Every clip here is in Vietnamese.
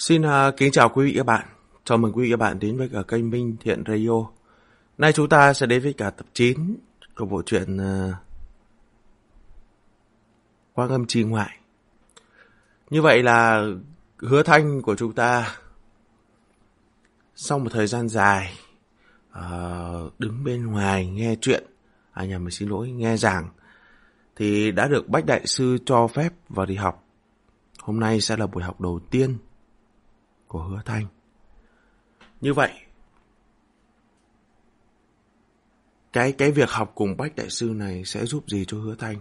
Xin uh, kính chào quý vị các bạn. Chào mừng quý vị các bạn đến với cả kênh Minh Thiện Radio. Nay chúng ta sẽ đến với cả tập 9 của bộ truyện uh, Quang âm chi ngoại. Như vậy là hứa thanh của chúng ta sau một thời gian dài uh, đứng bên ngoài nghe chuyện, à nhà mình xin lỗi, nghe giảng thì đã được Bách Đại Sư cho phép vào đi học. Hôm nay sẽ là buổi học đầu tiên của Hứa Thanh. Như vậy, cái cái việc học cùng Bách Đại Sư này sẽ giúp gì cho Hứa Thanh?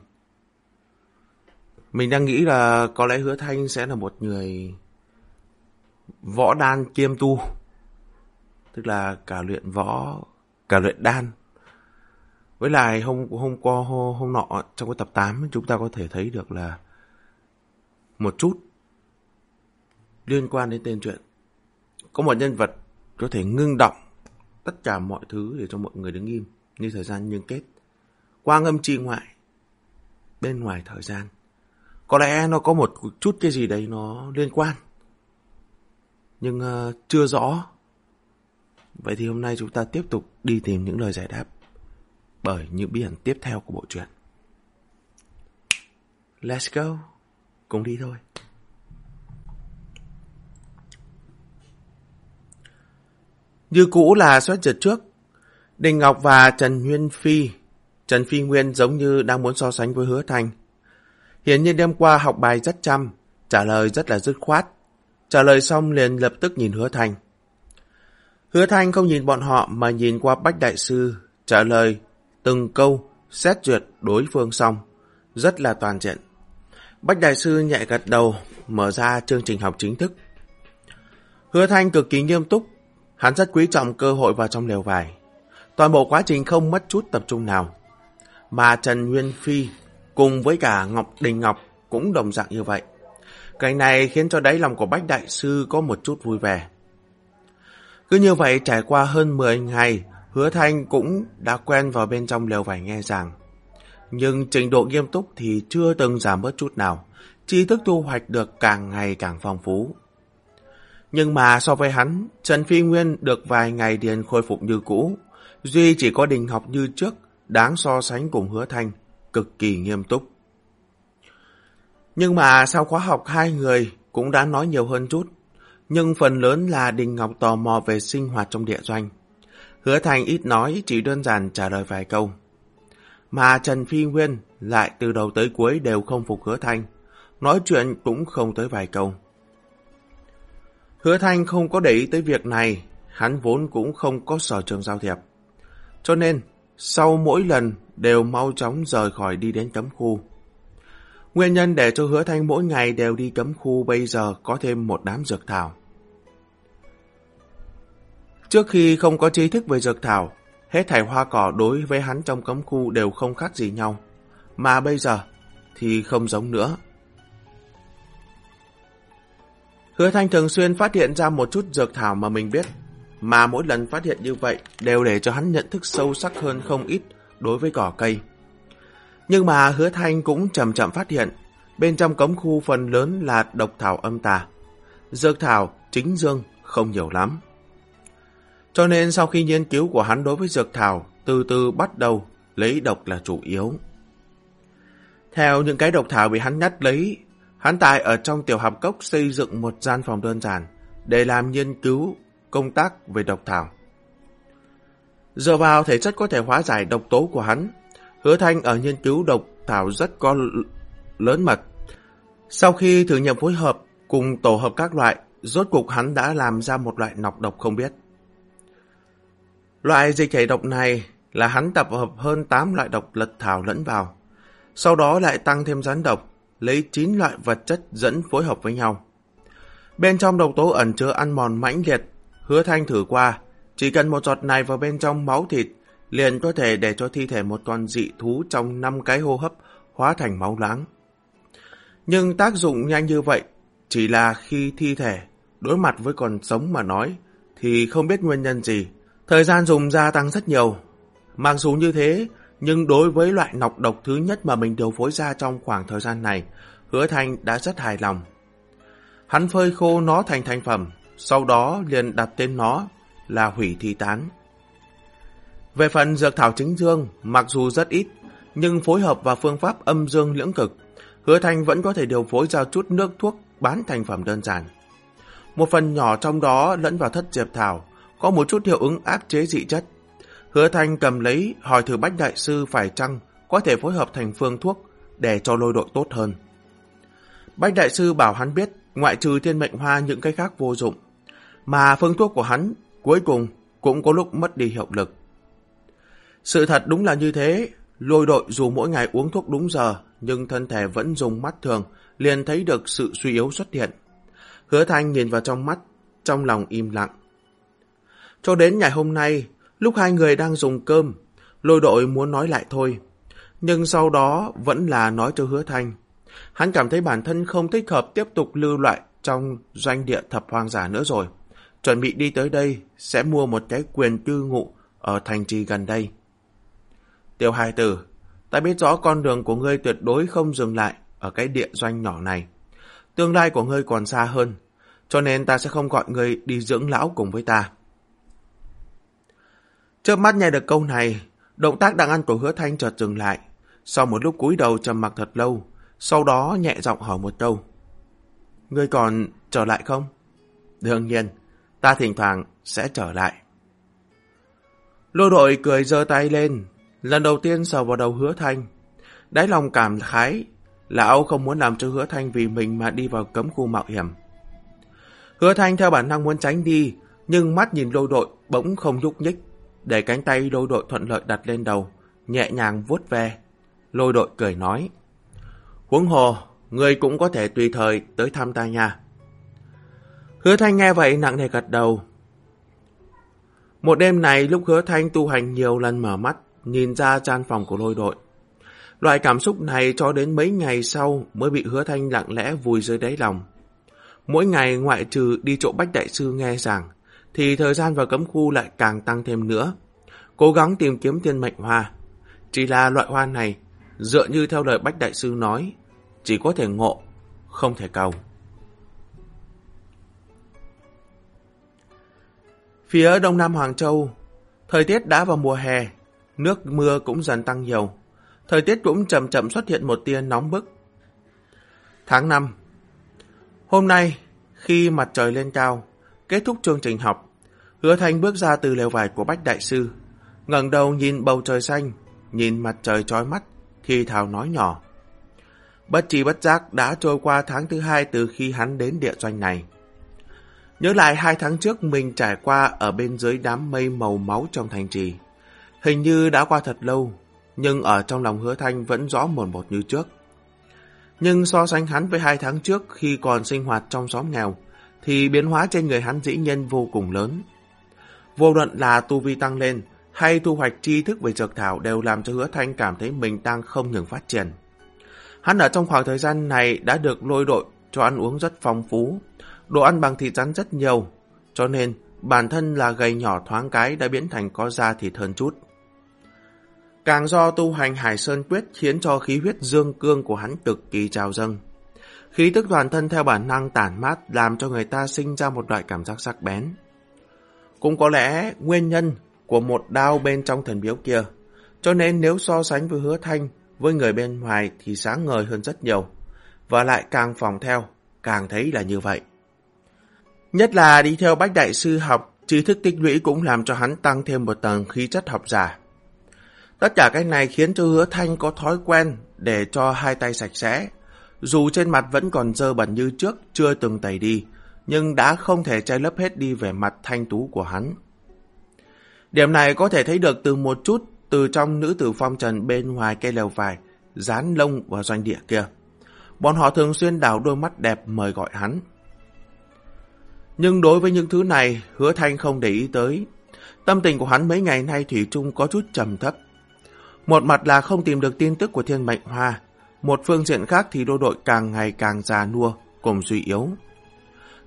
Mình đang nghĩ là có lẽ Hứa Thanh sẽ là một người võ đan kiêm tu. Tức là cả luyện võ, cả luyện đan. Với lại hôm hôm qua hôm, hôm nọ trong cái tập 8 chúng ta có thể thấy được là một chút liên quan đến tên truyện. Có một nhân vật có thể ngưng động tất cả mọi thứ để cho mọi người đứng im như thời gian nhưng kết. Quang âm chi ngoại bên ngoài thời gian. Có lẽ nó có một chút cái gì đấy nó liên quan. Nhưng uh, chưa rõ. Vậy thì hôm nay chúng ta tiếp tục đi tìm những lời giải đáp bởi những bí ẩn tiếp theo của bộ truyện. Let's go. Cùng đi thôi. Như cũ là xét duyệt trước. Đình Ngọc và Trần Nguyên Phi. Trần Phi Nguyên giống như đang muốn so sánh với hứa thanh. Hiển nhiên đêm qua học bài rất chăm, trả lời rất là dứt khoát. Trả lời xong liền lập tức nhìn hứa thanh. Hứa thanh không nhìn bọn họ mà nhìn qua Bách Đại Sư, trả lời từng câu, xét duyệt đối phương xong, rất là toàn diện. Bách Đại Sư nhẹ gật đầu, mở ra chương trình học chính thức. Hứa Thanh cực kỳ nghiêm túc, hắn rất quý trọng cơ hội vào trong lều vải. Toàn bộ quá trình không mất chút tập trung nào. Mà Trần Nguyên Phi cùng với cả Ngọc Đình Ngọc cũng đồng dạng như vậy. Cái này khiến cho đáy lòng của Bách Đại Sư có một chút vui vẻ. Cứ như vậy trải qua hơn 10 ngày, Hứa Thanh cũng đã quen vào bên trong lều vải nghe giảng. Nhưng trình độ nghiêm túc thì chưa từng giảm bớt chút nào, tri thức thu hoạch được càng ngày càng phong phú. Nhưng mà so với hắn, Trần Phi Nguyên được vài ngày điền khôi phục như cũ, duy chỉ có đình học như trước, đáng so sánh cùng hứa thanh, cực kỳ nghiêm túc. Nhưng mà sau khóa học hai người cũng đã nói nhiều hơn chút, nhưng phần lớn là Đình Ngọc tò mò về sinh hoạt trong địa doanh. Hứa Thành ít nói, chỉ đơn giản trả lời vài câu. Mà Trần Phi Nguyên lại từ đầu tới cuối đều không phục Hứa Thanh, nói chuyện cũng không tới vài câu. Hứa Thanh không có để ý tới việc này, hắn vốn cũng không có sở trường giao thiệp. Cho nên, sau mỗi lần đều mau chóng rời khỏi đi đến cấm khu. Nguyên nhân để cho Hứa Thanh mỗi ngày đều đi cấm khu bây giờ có thêm một đám dược thảo. Trước khi không có trí thức về dược thảo, hết thảy hoa cỏ đối với hắn trong cấm khu đều không khác gì nhau. Mà bây giờ thì không giống nữa. Hứa Thanh thường xuyên phát hiện ra một chút dược thảo mà mình biết, mà mỗi lần phát hiện như vậy đều để cho hắn nhận thức sâu sắc hơn không ít đối với cỏ cây. Nhưng mà Hứa Thanh cũng chậm chậm phát hiện, bên trong cấm khu phần lớn là độc thảo âm tà. Dược thảo chính dương không nhiều lắm. Cho nên sau khi nghiên cứu của hắn đối với dược thảo, từ từ bắt đầu lấy độc là chủ yếu. Theo những cái độc thảo bị hắn nhắt lấy, hắn tại ở trong tiểu học cốc xây dựng một gian phòng đơn giản để làm nghiên cứu công tác về độc thảo. Dựa vào thể chất có thể hóa giải độc tố của hắn, hứa thanh ở nghiên cứu độc thảo rất có lớn mật. Sau khi thử nghiệm phối hợp cùng tổ hợp các loại, rốt cục hắn đã làm ra một loại nọc độc không biết. Loại dịch thể độc này là hắn tập hợp hơn 8 loại độc lật thảo lẫn vào. Sau đó lại tăng thêm rắn độc, lấy 9 loại vật chất dẫn phối hợp với nhau. Bên trong độc tố ẩn chứa ăn mòn mãnh liệt, hứa thanh thử qua, chỉ cần một giọt này vào bên trong máu thịt, liền có thể để cho thi thể một con dị thú trong 5 cái hô hấp hóa thành máu láng. Nhưng tác dụng nhanh như vậy, chỉ là khi thi thể đối mặt với con sống mà nói, thì không biết nguyên nhân gì Thời gian dùng gia tăng rất nhiều. Mặc dù như thế, nhưng đối với loại nọc độc thứ nhất mà mình điều phối ra trong khoảng thời gian này, hứa thanh đã rất hài lòng. Hắn phơi khô nó thành thành phẩm, sau đó liền đặt tên nó là hủy thi tán. Về phần dược thảo chính dương, mặc dù rất ít, nhưng phối hợp và phương pháp âm dương lưỡng cực, hứa thanh vẫn có thể điều phối ra chút nước thuốc bán thành phẩm đơn giản. Một phần nhỏ trong đó lẫn vào thất diệp thảo, có một chút hiệu ứng áp chế dị chất. Hứa thanh cầm lấy hỏi thử bách đại sư phải chăng có thể phối hợp thành phương thuốc để cho lôi đội tốt hơn. Bách đại sư bảo hắn biết ngoại trừ thiên mệnh hoa những cái khác vô dụng, mà phương thuốc của hắn cuối cùng cũng có lúc mất đi hiệu lực. Sự thật đúng là như thế, lôi đội dù mỗi ngày uống thuốc đúng giờ, nhưng thân thể vẫn dùng mắt thường, liền thấy được sự suy yếu xuất hiện. Hứa thanh nhìn vào trong mắt, trong lòng im lặng. Cho đến ngày hôm nay, lúc hai người đang dùng cơm, lôi đội muốn nói lại thôi. Nhưng sau đó vẫn là nói cho hứa thanh. Hắn cảm thấy bản thân không thích hợp tiếp tục lưu loại trong doanh địa thập hoang giả nữa rồi. Chuẩn bị đi tới đây sẽ mua một cái quyền tư ngụ ở thành trì gần đây. Tiểu hài tử, ta biết rõ con đường của ngươi tuyệt đối không dừng lại ở cái địa doanh nhỏ này. Tương lai của ngươi còn xa hơn, cho nên ta sẽ không gọi ngươi đi dưỡng lão cùng với ta. Trước mắt nghe được câu này, động tác đang ăn của hứa thanh chợt dừng lại. Sau một lúc cúi đầu trầm mặc thật lâu, sau đó nhẹ giọng hỏi một câu. Ngươi còn trở lại không? Đương nhiên, ta thỉnh thoảng sẽ trở lại. Lô đội cười giơ tay lên, lần đầu tiên sờ vào đầu hứa thanh. Đáy lòng cảm khái, lão không muốn làm cho hứa thanh vì mình mà đi vào cấm khu mạo hiểm. Hứa thanh theo bản năng muốn tránh đi, nhưng mắt nhìn lôi đội bỗng không nhúc nhích, để cánh tay lôi đội thuận lợi đặt lên đầu, nhẹ nhàng vuốt ve. Lôi đội cười nói, Huống hồ, người cũng có thể tùy thời tới thăm ta nha. Hứa Thanh nghe vậy nặng nề gật đầu. Một đêm này lúc Hứa Thanh tu hành nhiều lần mở mắt, nhìn ra gian phòng của lôi đội. Loại cảm xúc này cho đến mấy ngày sau mới bị Hứa Thanh lặng lẽ vùi dưới đáy lòng. Mỗi ngày ngoại trừ đi chỗ Bách Đại Sư nghe giảng, thì thời gian vào cấm khu lại càng tăng thêm nữa. Cố gắng tìm kiếm thiên mệnh hoa. Chỉ là loại hoa này, dựa như theo lời Bách Đại Sư nói, chỉ có thể ngộ, không thể cầu. Phía đông nam Hoàng Châu, thời tiết đã vào mùa hè, nước mưa cũng dần tăng nhiều. Thời tiết cũng chậm chậm xuất hiện một tia nóng bức. Tháng 5 Hôm nay, khi mặt trời lên cao, kết thúc chương trình học, Hứa Thanh bước ra từ lều vải của Bách Đại Sư, ngẩng đầu nhìn bầu trời xanh, nhìn mặt trời trói mắt, thì thào nói nhỏ. Bất chi bất giác đã trôi qua tháng thứ hai từ khi hắn đến địa doanh này. Nhớ lại hai tháng trước mình trải qua ở bên dưới đám mây màu máu trong thành trì. Hình như đã qua thật lâu, nhưng ở trong lòng hứa thanh vẫn rõ mồn một như trước. Nhưng so sánh hắn với hai tháng trước khi còn sinh hoạt trong xóm nghèo, thì biến hóa trên người hắn dĩ nhân vô cùng lớn. Vô luận là tu vi tăng lên, hay thu hoạch tri thức về dược thảo đều làm cho hứa thanh cảm thấy mình đang không ngừng phát triển. Hắn ở trong khoảng thời gian này đã được lôi đội cho ăn uống rất phong phú, đồ ăn bằng thịt rắn rất nhiều, cho nên bản thân là gầy nhỏ thoáng cái đã biến thành có da thịt hơn chút. Càng do tu hành Hải Sơn Quyết khiến cho khí huyết dương cương của hắn cực kỳ trào dâng. Khí tức toàn thân theo bản năng tản mát làm cho người ta sinh ra một loại cảm giác sắc bén. Cũng có lẽ nguyên nhân của một đao bên trong thần biếu kia, cho nên nếu so sánh với hứa thanh với người bên ngoài thì sáng ngời hơn rất nhiều, và lại càng phòng theo, càng thấy là như vậy. Nhất là đi theo bách đại sư học, trí thức tích lũy cũng làm cho hắn tăng thêm một tầng khí chất học giả. Tất cả cái này khiến cho hứa thanh có thói quen để cho hai tay sạch sẽ. Dù trên mặt vẫn còn dơ bẩn như trước, chưa từng tẩy đi, nhưng đã không thể che lấp hết đi vẻ mặt thanh tú của hắn. Điểm này có thể thấy được từ một chút từ trong nữ tử phong trần bên ngoài cây lều vải, dán lông vào doanh địa kia. Bọn họ thường xuyên đảo đôi mắt đẹp mời gọi hắn. Nhưng đối với những thứ này, hứa thanh không để ý tới. Tâm tình của hắn mấy ngày nay Thủy chung có chút trầm thấp. Một mặt là không tìm được tin tức của thiên mệnh hoa, một phương diện khác thì đô đội càng ngày càng già nua, cùng suy yếu.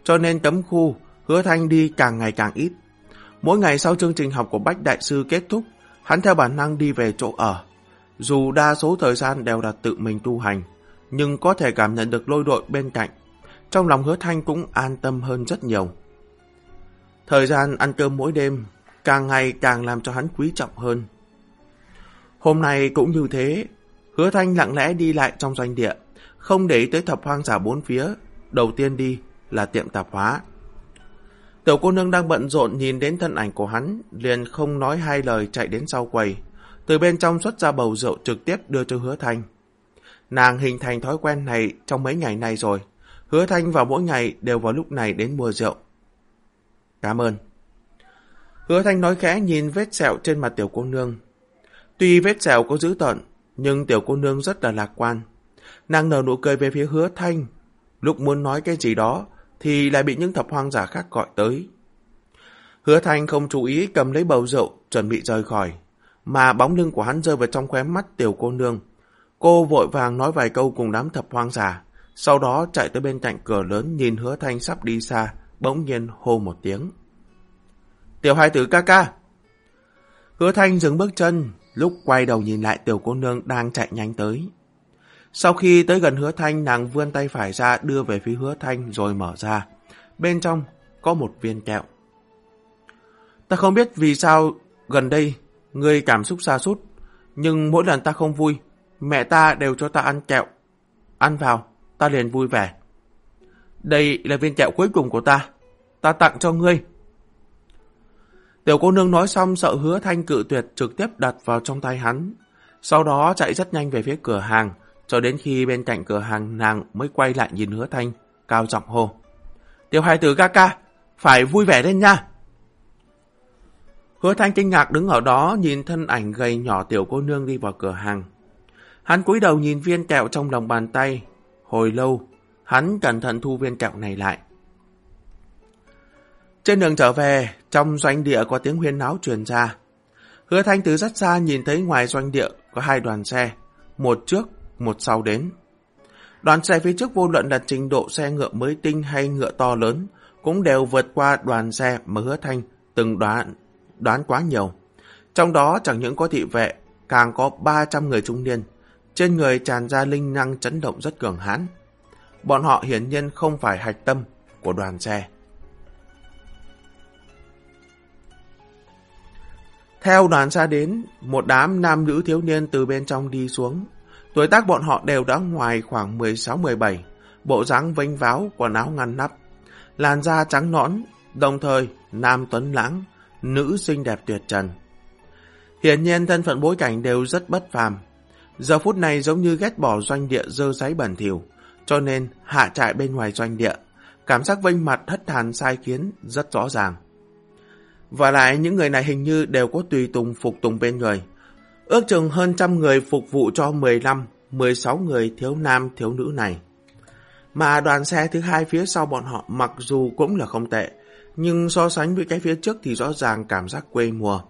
Cho nên tấm khu, hứa thanh đi càng ngày càng ít. Mỗi ngày sau chương trình học của Bách Đại Sư kết thúc, hắn theo bản năng đi về chỗ ở. Dù đa số thời gian đều là tự mình tu hành, nhưng có thể cảm nhận được lôi đội bên cạnh. trong lòng hứa thanh cũng an tâm hơn rất nhiều. Thời gian ăn cơm mỗi đêm càng ngày càng làm cho hắn quý trọng hơn. Hôm nay cũng như thế, hứa thanh lặng lẽ đi lại trong doanh địa, không để ý tới thập hoang giả bốn phía. Đầu tiên đi là tiệm tạp hóa. Tiểu cô nương đang bận rộn nhìn đến thân ảnh của hắn, liền không nói hai lời chạy đến sau quầy. Từ bên trong xuất ra bầu rượu trực tiếp đưa cho hứa thanh. Nàng hình thành thói quen này trong mấy ngày nay rồi. Hứa thanh vào mỗi ngày đều vào lúc này đến mua rượu. Cảm ơn. Hứa thanh nói khẽ nhìn vết sẹo trên mặt tiểu cô nương. Tuy vết sẹo có dữ tợn, nhưng tiểu cô nương rất là lạc quan. Nàng nở nụ cười về phía hứa thanh. Lúc muốn nói cái gì đó, thì lại bị những thập hoang giả khác gọi tới. Hứa thanh không chú ý cầm lấy bầu rượu, chuẩn bị rời khỏi. Mà bóng lưng của hắn rơi vào trong khóe mắt tiểu cô nương. Cô vội vàng nói vài câu cùng đám thập hoang giả. Sau đó chạy tới bên cạnh cửa lớn nhìn hứa thanh sắp đi xa, bỗng nhiên hô một tiếng. Tiểu hai tử ca ca! Hứa thanh dừng bước chân, lúc quay đầu nhìn lại tiểu cô nương đang chạy nhanh tới. Sau khi tới gần hứa thanh, nàng vươn tay phải ra đưa về phía hứa thanh rồi mở ra. Bên trong có một viên kẹo. Ta không biết vì sao gần đây người cảm xúc xa sút nhưng mỗi lần ta không vui, mẹ ta đều cho ta ăn kẹo. Ăn vào, ta liền vui vẻ. Đây là viên kẹo cuối cùng của ta, ta tặng cho ngươi. Tiểu cô nương nói xong sợ hứa thanh cự tuyệt trực tiếp đặt vào trong tay hắn. Sau đó chạy rất nhanh về phía cửa hàng, cho đến khi bên cạnh cửa hàng nàng mới quay lại nhìn hứa thanh, cao giọng hô. Tiểu hai tử ca ca, phải vui vẻ lên nha. Hứa thanh kinh ngạc đứng ở đó nhìn thân ảnh gầy nhỏ tiểu cô nương đi vào cửa hàng. Hắn cúi đầu nhìn viên kẹo trong lòng bàn tay. Hồi lâu, hắn cẩn thận thu viên kẹo này lại. Trên đường trở về, trong doanh địa có tiếng huyên náo truyền ra. Hứa thanh từ rất xa nhìn thấy ngoài doanh địa có hai đoàn xe, một trước, một sau đến. Đoàn xe phía trước vô luận là trình độ xe ngựa mới tinh hay ngựa to lớn, cũng đều vượt qua đoàn xe mà hứa thanh từng đoán, đoán quá nhiều. Trong đó chẳng những có thị vệ, càng có 300 người trung niên, trên người tràn ra linh năng chấn động rất cường hãn. Bọn họ hiển nhiên không phải hạch tâm của đoàn xe. Theo đoàn xa đến, một đám nam nữ thiếu niên từ bên trong đi xuống. Tuổi tác bọn họ đều đã ngoài khoảng 16-17, bộ dáng vênh váo, quần áo ngăn nắp. Làn da trắng nõn, đồng thời nam tuấn lãng, nữ xinh đẹp tuyệt trần. Hiển nhiên thân phận bối cảnh đều rất bất phàm. Giờ phút này giống như ghét bỏ doanh địa dơ giấy bẩn thỉu, cho nên hạ trại bên ngoài doanh địa. Cảm giác vênh mặt thất thàn sai khiến rất rõ ràng. Và lại những người này hình như đều có tùy tùng phục tùng bên người. Ước chừng hơn trăm người phục vụ cho 15, 16 người thiếu nam thiếu nữ này. Mà đoàn xe thứ hai phía sau bọn họ mặc dù cũng là không tệ, nhưng so sánh với cái phía trước thì rõ ràng cảm giác quê mùa.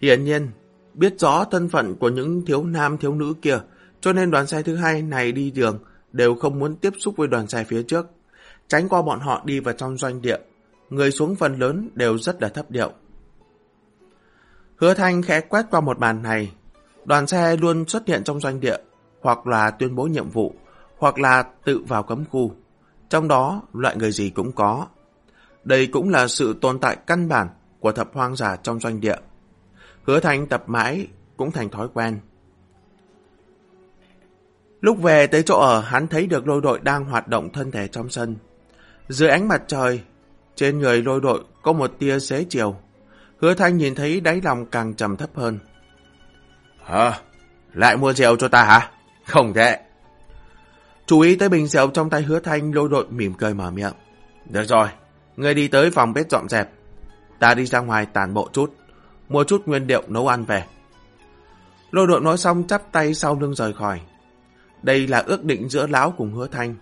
Hiển nhiên, biết rõ thân phận của những thiếu nam thiếu nữ kia, cho nên đoàn xe thứ hai này đi đường đều không muốn tiếp xúc với đoàn xe phía trước, tránh qua bọn họ đi vào trong doanh địa người xuống phần lớn đều rất là thấp điệu. Hứa Thanh khẽ quét qua một bàn này, đoàn xe luôn xuất hiện trong doanh địa, hoặc là tuyên bố nhiệm vụ, hoặc là tự vào cấm khu. Trong đó, loại người gì cũng có. Đây cũng là sự tồn tại căn bản của thập hoang giả trong doanh địa. Hứa Thanh tập mãi cũng thành thói quen. Lúc về tới chỗ ở, hắn thấy được lôi đội đang hoạt động thân thể trong sân. Dưới ánh mặt trời, trên người lôi đội có một tia xế chiều. Hứa thanh nhìn thấy đáy lòng càng trầm thấp hơn. Hả? Lại mua rượu cho ta hả? Không tệ. Chú ý tới bình rượu trong tay hứa thanh lôi đội mỉm cười mở miệng. Được rồi, ngươi đi tới phòng bếp dọn dẹp. Ta đi ra ngoài tàn bộ chút, mua chút nguyên liệu nấu ăn về. Lôi đội nói xong chắp tay sau lưng rời khỏi. Đây là ước định giữa lão cùng hứa thanh.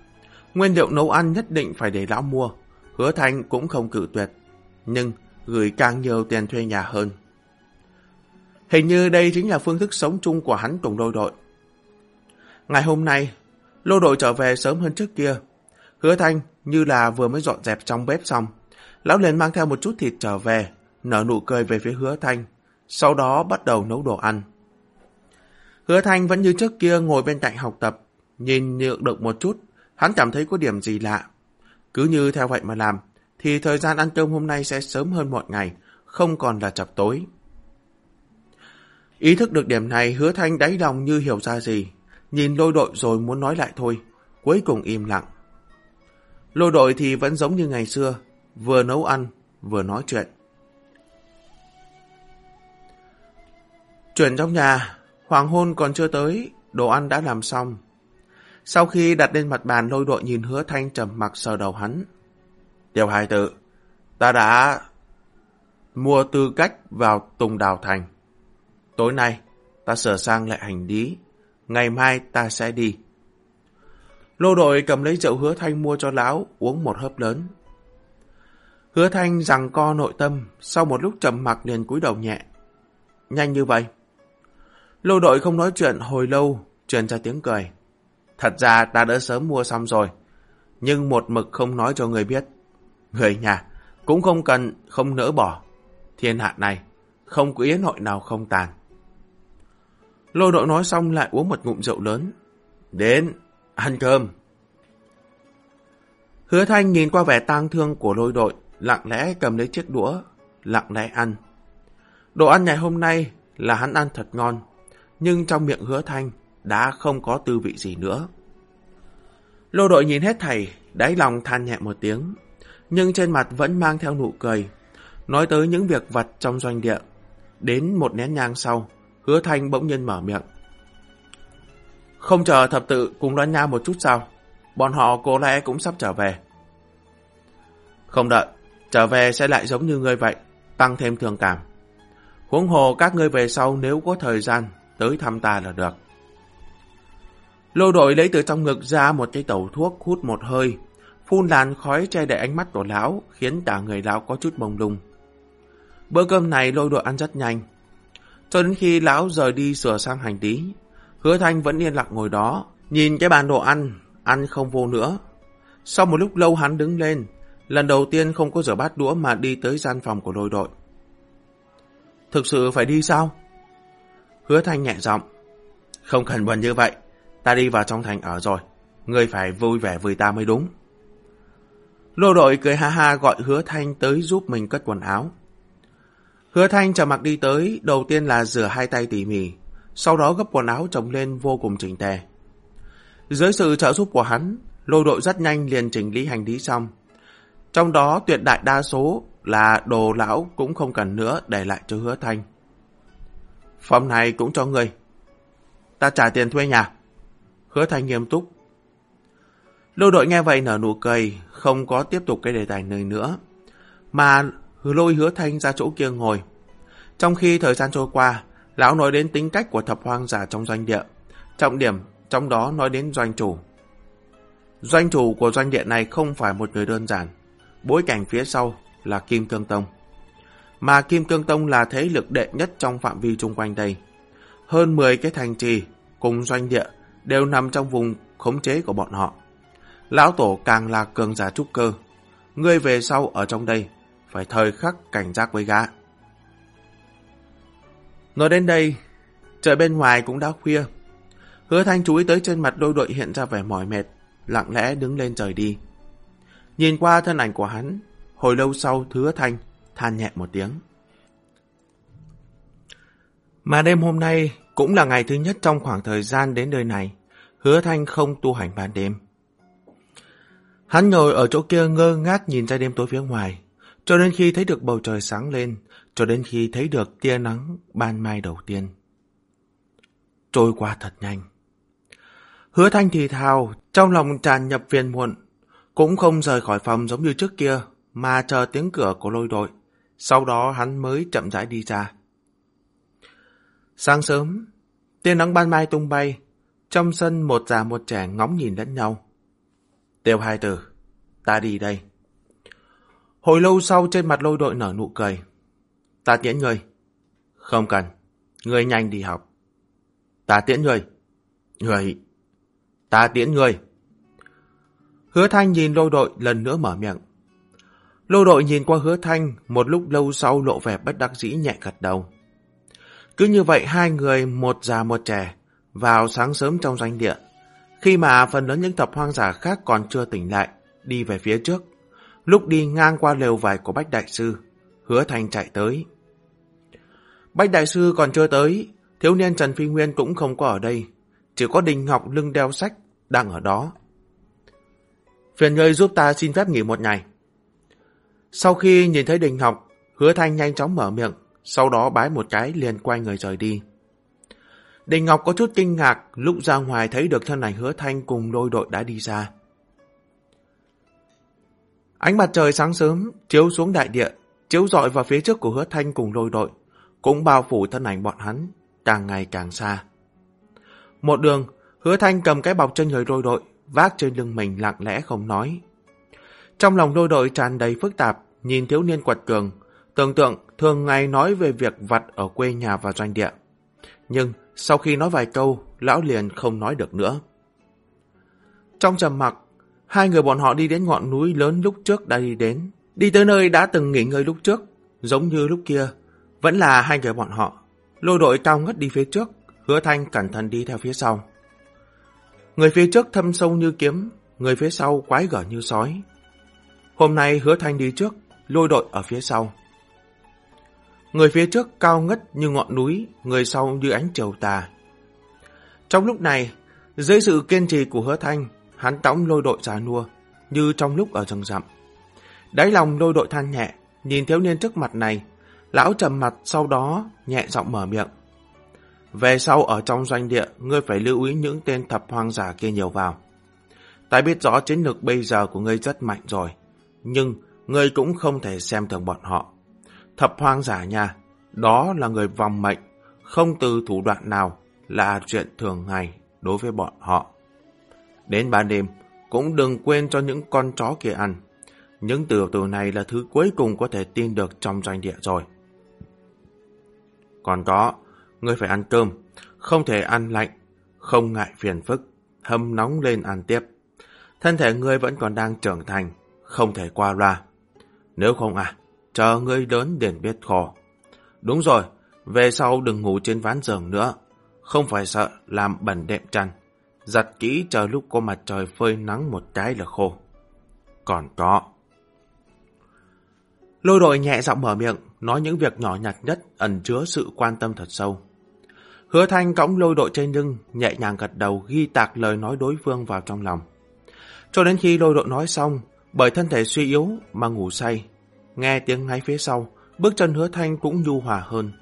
Nguyên liệu nấu ăn nhất định phải để lão mua. Hứa Thanh cũng không cử tuyệt, nhưng gửi càng nhiều tiền thuê nhà hơn. Hình như đây chính là phương thức sống chung của hắn cùng đôi đội. Ngày hôm nay, lô đội trở về sớm hơn trước kia. Hứa Thanh như là vừa mới dọn dẹp trong bếp xong. Lão liền mang theo một chút thịt trở về, nở nụ cười về phía Hứa Thanh, sau đó bắt đầu nấu đồ ăn. Hứa Thanh vẫn như trước kia ngồi bên cạnh học tập, nhìn nhượng được một chút, hắn cảm thấy có điểm gì lạ, cứ như theo vậy mà làm, thì thời gian ăn cơm hôm nay sẽ sớm hơn mọi ngày, không còn là chập tối. Ý thức được điểm này, hứa thanh đáy lòng như hiểu ra gì, nhìn lôi đội rồi muốn nói lại thôi, cuối cùng im lặng. Lôi đội thì vẫn giống như ngày xưa, vừa nấu ăn, vừa nói chuyện. Chuyển trong nhà, hoàng hôn còn chưa tới, đồ ăn đã làm xong. Sau khi đặt lên mặt bàn lôi đội nhìn hứa thanh trầm mặc sờ đầu hắn. Điều hai tự, ta đã mua tư cách vào Tùng Đào Thành. Tối nay, ta sửa sang lại hành lý. Ngày mai ta sẽ đi. Lô đội cầm lấy rượu hứa thanh mua cho lão, uống một hớp lớn. Hứa thanh rằng co nội tâm, sau một lúc trầm mặc liền cúi đầu nhẹ. Nhanh như vậy. Lô đội không nói chuyện hồi lâu, truyền ra tiếng cười. Thật ra ta đã sớm mua xong rồi, nhưng một mực không nói cho người biết. Người nhà cũng không cần không nỡ bỏ. Thiên hạ này, không có yến hội nào không tàn. Lô đội nói xong lại uống một ngụm rượu lớn. Đến, ăn cơm. Hứa thanh nhìn qua vẻ tang thương của lôi đội, lặng lẽ cầm lấy chiếc đũa, lặng lẽ ăn. Đồ ăn ngày hôm nay là hắn ăn thật ngon, nhưng trong miệng hứa thanh đã không có tư vị gì nữa. Lô đội nhìn hết thầy, đáy lòng than nhẹ một tiếng, nhưng trên mặt vẫn mang theo nụ cười, nói tới những việc vật trong doanh địa. Đến một nén nhang sau, hứa thanh bỗng nhiên mở miệng. Không chờ thập tự cùng đoán nha một chút sao? Bọn họ có lẽ cũng sắp trở về. Không đợi, trở về sẽ lại giống như ngươi vậy, tăng thêm thương cảm. Huống hồ các ngươi về sau nếu có thời gian, tới thăm ta là được. Lô đội lấy từ trong ngực ra một cái tẩu thuốc hút một hơi, phun làn khói che đậy ánh mắt của lão, khiến cả người lão có chút mông lung. Bữa cơm này lôi đội ăn rất nhanh. Cho đến khi lão rời đi sửa sang hành lý, hứa thanh vẫn yên lặng ngồi đó, nhìn cái bàn đồ ăn, ăn không vô nữa. Sau một lúc lâu hắn đứng lên, lần đầu tiên không có rửa bát đũa mà đi tới gian phòng của lôi đội. Thực sự phải đi sao? Hứa thanh nhẹ giọng Không cần buồn như vậy, ta đi vào trong thành ở rồi, ngươi phải vui vẻ với ta mới đúng. Lô đội cười ha ha gọi hứa thanh tới giúp mình cất quần áo. Hứa thanh chờ mặc đi tới, đầu tiên là rửa hai tay tỉ mỉ, sau đó gấp quần áo chồng lên vô cùng chỉnh tề. Dưới sự trợ giúp của hắn, lô đội rất nhanh liền chỉnh lý hành lý xong. Trong đó tuyệt đại đa số là đồ lão cũng không cần nữa để lại cho hứa thanh. Phòng này cũng cho người. Ta trả tiền thuê nhà. Hứa thanh nghiêm túc. Lô đội nghe vậy nở nụ cười, không có tiếp tục cái đề tài này nữa. Mà lôi hứa thanh ra chỗ kia ngồi. Trong khi thời gian trôi qua, lão nói đến tính cách của thập hoang giả trong doanh địa. Trọng điểm trong đó nói đến doanh chủ. Doanh chủ của doanh địa này không phải một người đơn giản. Bối cảnh phía sau là Kim Cương Tông. Mà Kim Cương Tông là thế lực đệ nhất trong phạm vi chung quanh đây. Hơn 10 cái thành trì cùng doanh địa đều nằm trong vùng khống chế của bọn họ. Lão Tổ càng là cường giả trúc cơ. Ngươi về sau ở trong đây phải thời khắc cảnh giác với gã. Nói đến đây, trời bên ngoài cũng đã khuya. Hứa Thanh chú ý tới trên mặt đôi đội hiện ra vẻ mỏi mệt, lặng lẽ đứng lên rời đi. Nhìn qua thân ảnh của hắn, hồi lâu sau Hứa Thanh than nhẹ một tiếng. Mà đêm hôm nay cũng là ngày thứ nhất trong khoảng thời gian đến nơi này, Hứa Thanh không tu hành ban đêm. Hắn ngồi ở chỗ kia ngơ ngác nhìn ra đêm tối phía ngoài, cho đến khi thấy được bầu trời sáng lên, cho đến khi thấy được tia nắng ban mai đầu tiên. Trôi qua thật nhanh. Hứa thanh thì thào, trong lòng tràn nhập phiền muộn, cũng không rời khỏi phòng giống như trước kia, mà chờ tiếng cửa của lôi đội. Sau đó hắn mới chậm rãi đi ra. Sáng sớm, tia nắng ban mai tung bay, trong sân một già một trẻ ngóng nhìn lẫn nhau. Tiêu hai tử, ta đi đây. Hồi lâu sau trên mặt lôi đội nở nụ cười. Ta tiễn người. Không cần, người nhanh đi học. Ta tiễn người. Người Ta tiễn người. Hứa Thanh nhìn lôi đội lần nữa mở miệng. Lô đội nhìn qua hứa Thanh, một lúc lâu sau lộ vẻ bất đắc dĩ nhẹ gật đầu. Cứ như vậy hai người, một già một trẻ, vào sáng sớm trong doanh địa. Khi mà phần lớn những tập hoang giả khác còn chưa tỉnh lại, đi về phía trước. Lúc đi ngang qua lều vải của Bách Đại Sư, hứa thành chạy tới. Bách Đại Sư còn chưa tới, thiếu niên Trần Phi Nguyên cũng không có ở đây. Chỉ có Đình Ngọc lưng đeo sách đang ở đó. Phiền ngươi giúp ta xin phép nghỉ một ngày. Sau khi nhìn thấy Đình Ngọc, hứa thanh nhanh chóng mở miệng, sau đó bái một cái liền quay người rời đi. Đình Ngọc có chút kinh ngạc lúc ra ngoài thấy được thân ảnh hứa thanh cùng đôi đội đã đi ra. Ánh mặt trời sáng sớm chiếu xuống đại địa, chiếu rọi vào phía trước của hứa thanh cùng đôi đội, cũng bao phủ thân ảnh bọn hắn, càng ngày càng xa. Một đường, hứa thanh cầm cái bọc trên người đôi đội, vác trên lưng mình lặng lẽ không nói. Trong lòng đôi đội tràn đầy phức tạp, nhìn thiếu niên quật cường, tưởng tượng thường ngày nói về việc vặt ở quê nhà và doanh địa. Nhưng sau khi nói vài câu, lão liền không nói được nữa. Trong trầm mặc, hai người bọn họ đi đến ngọn núi lớn lúc trước đã đi đến. Đi tới nơi đã từng nghỉ ngơi lúc trước, giống như lúc kia, vẫn là hai người bọn họ. Lôi đội cao ngất đi phía trước, hứa thanh cẩn thận đi theo phía sau. Người phía trước thâm sâu như kiếm, người phía sau quái gở như sói. Hôm nay hứa thanh đi trước, lôi đội ở phía sau. Người phía trước cao ngất như ngọn núi, người sau như ánh trầu tà. Trong lúc này, dưới sự kiên trì của hứa thanh, hắn tóng lôi đội giả nua, như trong lúc ở rừng rậm. Đáy lòng lôi đội than nhẹ, nhìn thiếu niên trước mặt này, lão trầm mặt sau đó nhẹ giọng mở miệng. Về sau ở trong doanh địa, ngươi phải lưu ý những tên thập hoang giả kia nhiều vào. Ta biết rõ chiến lược bây giờ của ngươi rất mạnh rồi, nhưng ngươi cũng không thể xem thường bọn họ. Thập hoang giả nha, đó là người vòng mệnh, không từ thủ đoạn nào là chuyện thường ngày đối với bọn họ. Đến ban đêm, cũng đừng quên cho những con chó kia ăn. Những tiểu tử này là thứ cuối cùng có thể tin được trong doanh địa rồi. Còn có, ngươi phải ăn cơm, không thể ăn lạnh, không ngại phiền phức, hâm nóng lên ăn tiếp. Thân thể ngươi vẫn còn đang trưởng thành, không thể qua loa. Nếu không à, chờ ngươi lớn liền biết khổ. Đúng rồi, về sau đừng ngủ trên ván giường nữa, không phải sợ làm bẩn đệm chăn. Giặt kỹ chờ lúc có mặt trời phơi nắng một cái là khô. Còn có. Lôi đội nhẹ giọng mở miệng, nói những việc nhỏ nhặt nhất ẩn chứa sự quan tâm thật sâu. Hứa thanh cõng lôi đội trên lưng, nhẹ nhàng gật đầu ghi tạc lời nói đối phương vào trong lòng. Cho đến khi lôi đội nói xong, bởi thân thể suy yếu mà ngủ say, nghe tiếng ngáy phía sau, bước chân hứa thanh cũng nhu hòa hơn.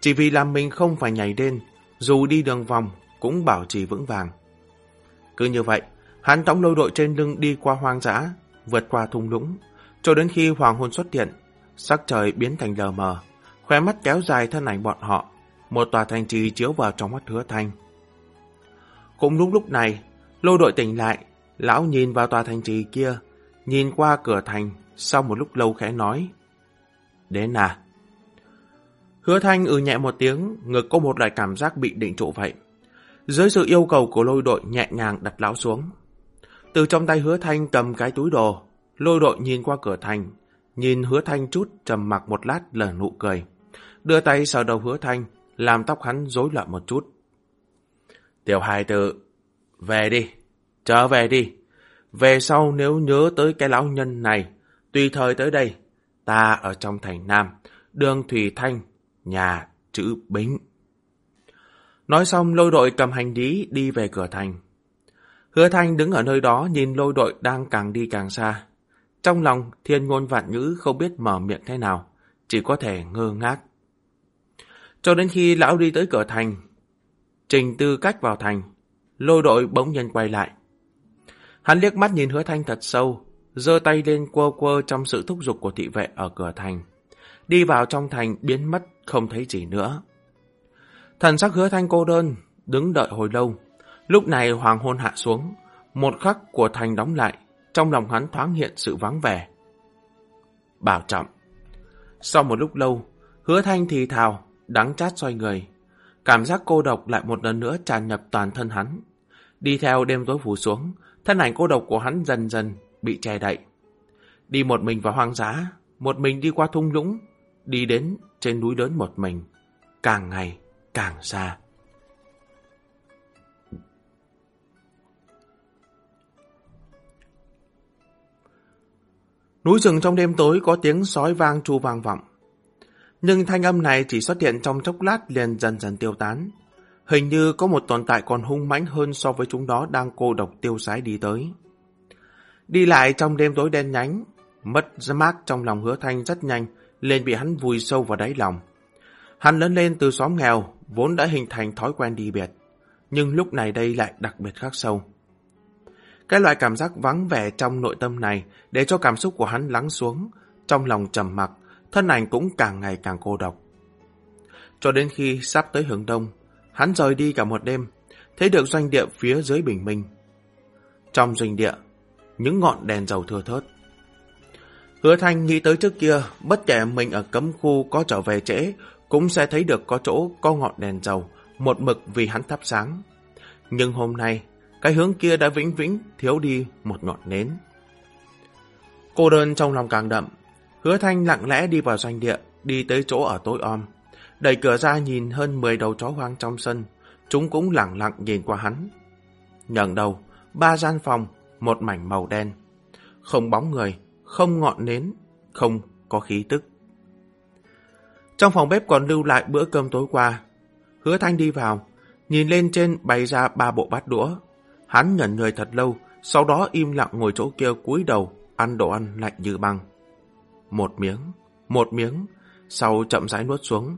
Chỉ vì làm mình không phải nhảy lên, dù đi đường vòng cũng bảo trì vững vàng. Cứ như vậy, hắn tống lôi đội trên lưng đi qua hoang dã, vượt qua thung lũng, cho đến khi hoàng hôn xuất hiện, sắc trời biến thành lờ mờ, khóe mắt kéo dài thân ảnh bọn họ, một tòa thành trì chiếu vào trong mắt hứa thanh. Cũng lúc lúc này, lô đội tỉnh lại, lão nhìn vào tòa thành trì kia, nhìn qua cửa thành, sau một lúc lâu khẽ nói. Đến à? Hứa thanh ừ nhẹ một tiếng, ngực có một loại cảm giác bị định trụ vậy. Dưới sự yêu cầu của lôi đội nhẹ nhàng đặt lão xuống. Từ trong tay hứa thanh cầm cái túi đồ, lôi đội nhìn qua cửa thành, nhìn hứa thanh chút trầm mặc một lát lở nụ cười. Đưa tay sờ đầu hứa thanh, làm tóc hắn rối loạn một chút. Tiểu hài tử, về đi, trở về đi. Về sau nếu nhớ tới cái lão nhân này, tùy thời tới đây, ta ở trong thành Nam, đường Thủy Thanh, nhà chữ Bính. Nói xong lôi đội cầm hành lý đi về cửa thành. Hứa Thanh đứng ở nơi đó nhìn lôi đội đang càng đi càng xa. Trong lòng thiên ngôn vạn ngữ không biết mở miệng thế nào, chỉ có thể ngơ ngác. Cho đến khi lão đi tới cửa thành, trình tư cách vào thành, lôi đội bỗng nhiên quay lại. Hắn liếc mắt nhìn hứa thanh thật sâu, giơ tay lên quơ quơ trong sự thúc giục của thị vệ ở cửa thành. Đi vào trong thành biến mất không thấy gì nữa. Thần sắc hứa thanh cô đơn, đứng đợi hồi lâu. Lúc này hoàng hôn hạ xuống, một khắc của thành đóng lại, trong lòng hắn thoáng hiện sự vắng vẻ. Bảo trọng. Sau một lúc lâu, hứa thanh thì thào, đắng chát xoay người. Cảm giác cô độc lại một lần nữa tràn nhập toàn thân hắn. Đi theo đêm tối phủ xuống, thân ảnh cô độc của hắn dần dần bị che đậy. Đi một mình vào hoang dã, một mình đi qua thung lũng, đi đến trên núi lớn một mình, càng ngày càng xa. Núi rừng trong đêm tối có tiếng sói vang tru vang vọng. Nhưng thanh âm này chỉ xuất hiện trong chốc lát liền dần dần tiêu tán. Hình như có một tồn tại còn hung mãnh hơn so với chúng đó đang cô độc tiêu sái đi tới. Đi lại trong đêm tối đen nhánh, mất mát trong lòng hứa thanh rất nhanh, liền bị hắn vùi sâu vào đáy lòng. Hắn lớn lên từ xóm nghèo, vốn đã hình thành thói quen đi biệt, nhưng lúc này đây lại đặc biệt khác sâu. Cái loại cảm giác vắng vẻ trong nội tâm này để cho cảm xúc của hắn lắng xuống, trong lòng trầm mặc, thân ảnh cũng càng ngày càng cô độc. Cho đến khi sắp tới hướng đông, hắn rời đi cả một đêm, thấy được doanh địa phía dưới bình minh. Trong doanh địa, những ngọn đèn dầu thừa thớt. Hứa Thanh nghĩ tới trước kia, bất kể mình ở cấm khu có trở về trễ, cũng sẽ thấy được có chỗ có ngọn đèn dầu, một mực vì hắn thắp sáng. Nhưng hôm nay, cái hướng kia đã vĩnh vĩnh thiếu đi một ngọn nến. Cô đơn trong lòng càng đậm, hứa thanh lặng lẽ đi vào doanh địa, đi tới chỗ ở tối om. Đẩy cửa ra nhìn hơn 10 đầu chó hoang trong sân, chúng cũng lặng lặng nhìn qua hắn. Nhận đầu, ba gian phòng, một mảnh màu đen. Không bóng người, không ngọn nến, không có khí tức. Trong phòng bếp còn lưu lại bữa cơm tối qua. Hứa Thanh đi vào, nhìn lên trên bày ra ba bộ bát đũa. Hắn ngẩn người thật lâu, sau đó im lặng ngồi chỗ kia cúi đầu, ăn đồ ăn lạnh như băng. Một miếng, một miếng, sau chậm rãi nuốt xuống.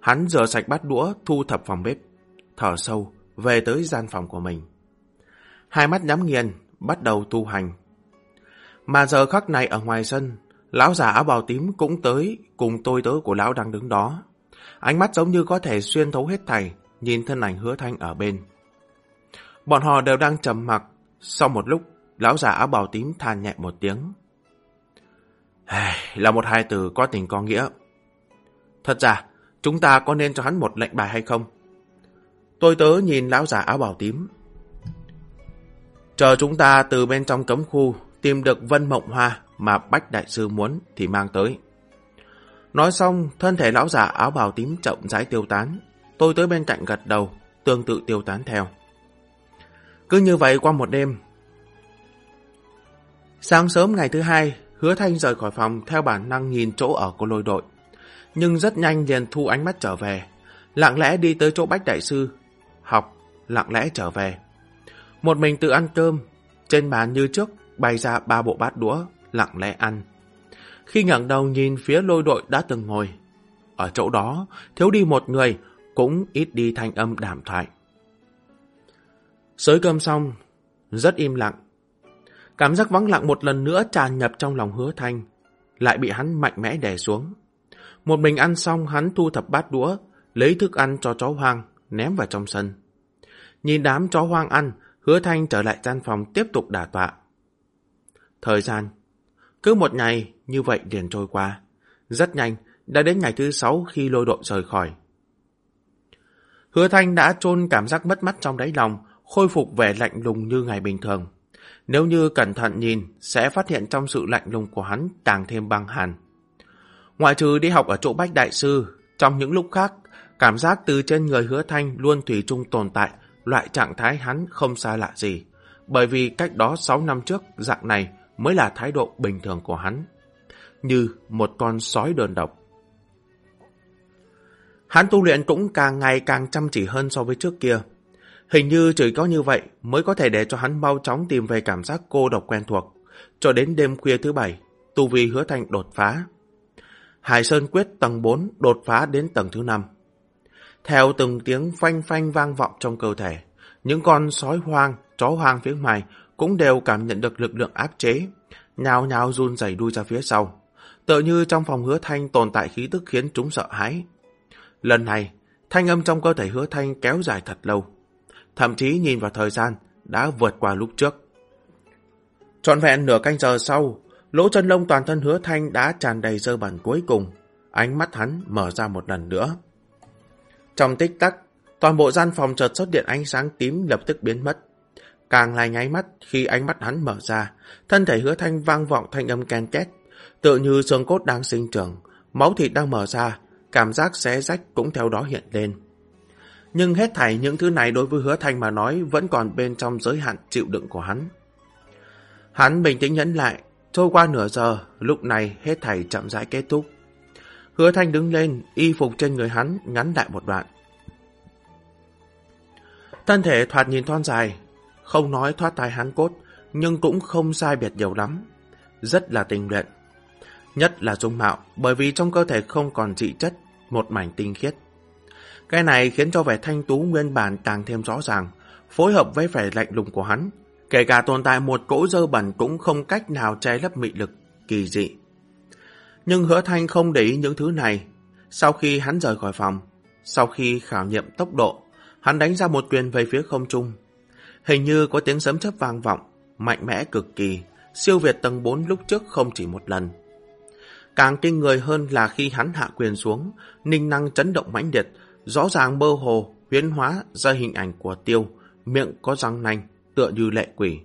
Hắn rửa sạch bát đũa, thu thập phòng bếp, thở sâu, về tới gian phòng của mình. Hai mắt nhắm nghiền, bắt đầu tu hành. Mà giờ khắc này ở ngoài sân, lão già áo bào tím cũng tới cùng tôi tớ của lão đang đứng đó. Ánh mắt giống như có thể xuyên thấu hết thảy, nhìn thân ảnh hứa thanh ở bên. Bọn họ đều đang trầm mặc. Sau một lúc, lão già áo bào tím than nhẹ một tiếng. Là một hai từ có tình có nghĩa. Thật ra, chúng ta có nên cho hắn một lệnh bài hay không? Tôi tớ nhìn lão già áo bào tím. Chờ chúng ta từ bên trong cấm khu tìm được vân mộng hoa mà Bách Đại Sư muốn thì mang tới. Nói xong, thân thể lão già áo bào tím chậm rãi tiêu tán. Tôi tới bên cạnh gật đầu, tương tự tiêu tán theo. Cứ như vậy qua một đêm. Sáng sớm ngày thứ hai, hứa thanh rời khỏi phòng theo bản năng nhìn chỗ ở của lôi đội. Nhưng rất nhanh liền thu ánh mắt trở về. Lặng lẽ đi tới chỗ Bách Đại Sư. Học, lặng lẽ trở về. Một mình tự ăn cơm. Trên bàn như trước bày ra ba bộ bát đũa, lặng lẽ ăn. Khi ngẩng đầu nhìn phía lôi đội đã từng ngồi. Ở chỗ đó, thiếu đi một người, cũng ít đi thanh âm đàm thoại. Sới cơm xong, rất im lặng. Cảm giác vắng lặng một lần nữa tràn nhập trong lòng hứa thanh, lại bị hắn mạnh mẽ đè xuống. Một mình ăn xong hắn thu thập bát đũa, lấy thức ăn cho chó hoang, ném vào trong sân. Nhìn đám chó hoang ăn, hứa thanh trở lại gian phòng tiếp tục đả tọa. Thời gian, cứ một ngày như vậy liền trôi qua. Rất nhanh, đã đến ngày thứ sáu khi lôi đội rời khỏi. Hứa thanh đã chôn cảm giác mất mắt trong đáy lòng, khôi phục vẻ lạnh lùng như ngày bình thường. Nếu như cẩn thận nhìn, sẽ phát hiện trong sự lạnh lùng của hắn càng thêm băng hàn. Ngoại trừ đi học ở chỗ Bách Đại Sư, trong những lúc khác, cảm giác từ trên người hứa thanh luôn thủy chung tồn tại, loại trạng thái hắn không xa lạ gì. Bởi vì cách đó 6 năm trước, dạng này mới là thái độ bình thường của hắn. Như một con sói đơn độc. Hắn tu luyện cũng càng ngày càng chăm chỉ hơn so với trước kia. Hình như chỉ có như vậy mới có thể để cho hắn mau chóng tìm về cảm giác cô độc quen thuộc. Cho đến đêm khuya thứ bảy, tu vi hứa thanh đột phá. Hải Sơn quyết tầng 4 đột phá đến tầng thứ 5. Theo từng tiếng phanh phanh vang vọng trong cơ thể, những con sói hoang, chó hoang phía ngoài cũng đều cảm nhận được lực lượng áp chế, nhào nhào run rẩy đuôi ra phía sau. Tựa như trong phòng hứa thanh tồn tại khí tức khiến chúng sợ hãi. Lần này, thanh âm trong cơ thể hứa thanh kéo dài thật lâu thậm chí nhìn vào thời gian đã vượt qua lúc trước. Trọn vẹn nửa canh giờ sau, lỗ chân lông toàn thân hứa thanh đã tràn đầy dơ bẩn cuối cùng, ánh mắt hắn mở ra một lần nữa. Trong tích tắc, toàn bộ gian phòng chợt xuất điện ánh sáng tím lập tức biến mất. Càng lại nháy mắt khi ánh mắt hắn mở ra, thân thể hứa thanh vang vọng thanh âm ken két, tự như xương cốt đang sinh trưởng, máu thịt đang mở ra, cảm giác xé rách cũng theo đó hiện lên. Nhưng hết thảy những thứ này đối với hứa thanh mà nói vẫn còn bên trong giới hạn chịu đựng của hắn. Hắn bình tĩnh nhẫn lại, Trôi qua nửa giờ, lúc này hết thảy chậm rãi kết thúc. Hứa Thanh đứng lên, y phục trên người hắn ngắn lại một đoạn. Thân thể thoạt nhìn thon dài, không nói thoát tai hắn cốt, nhưng cũng không sai biệt nhiều lắm. Rất là tình luyện. Nhất là dung mạo, bởi vì trong cơ thể không còn dị chất, một mảnh tinh khiết. Cái này khiến cho vẻ thanh tú nguyên bản càng thêm rõ ràng, phối hợp với vẻ lạnh lùng của hắn. Kể cả tồn tại một cỗ dơ bẩn cũng không cách nào che lấp mị lực, kỳ dị. Nhưng hứa thanh không để ý những thứ này. Sau khi hắn rời khỏi phòng, sau khi khảo nghiệm tốc độ, hắn đánh ra một quyền về phía không trung. Hình như có tiếng sấm chớp vang vọng, mạnh mẽ cực kỳ, siêu việt tầng 4 lúc trước không chỉ một lần. Càng kinh người hơn là khi hắn hạ quyền xuống, ninh năng chấn động mãnh liệt, rõ ràng mơ hồ, huyến hóa ra hình ảnh của tiêu, miệng có răng nanh, tựa như lệ quỷ.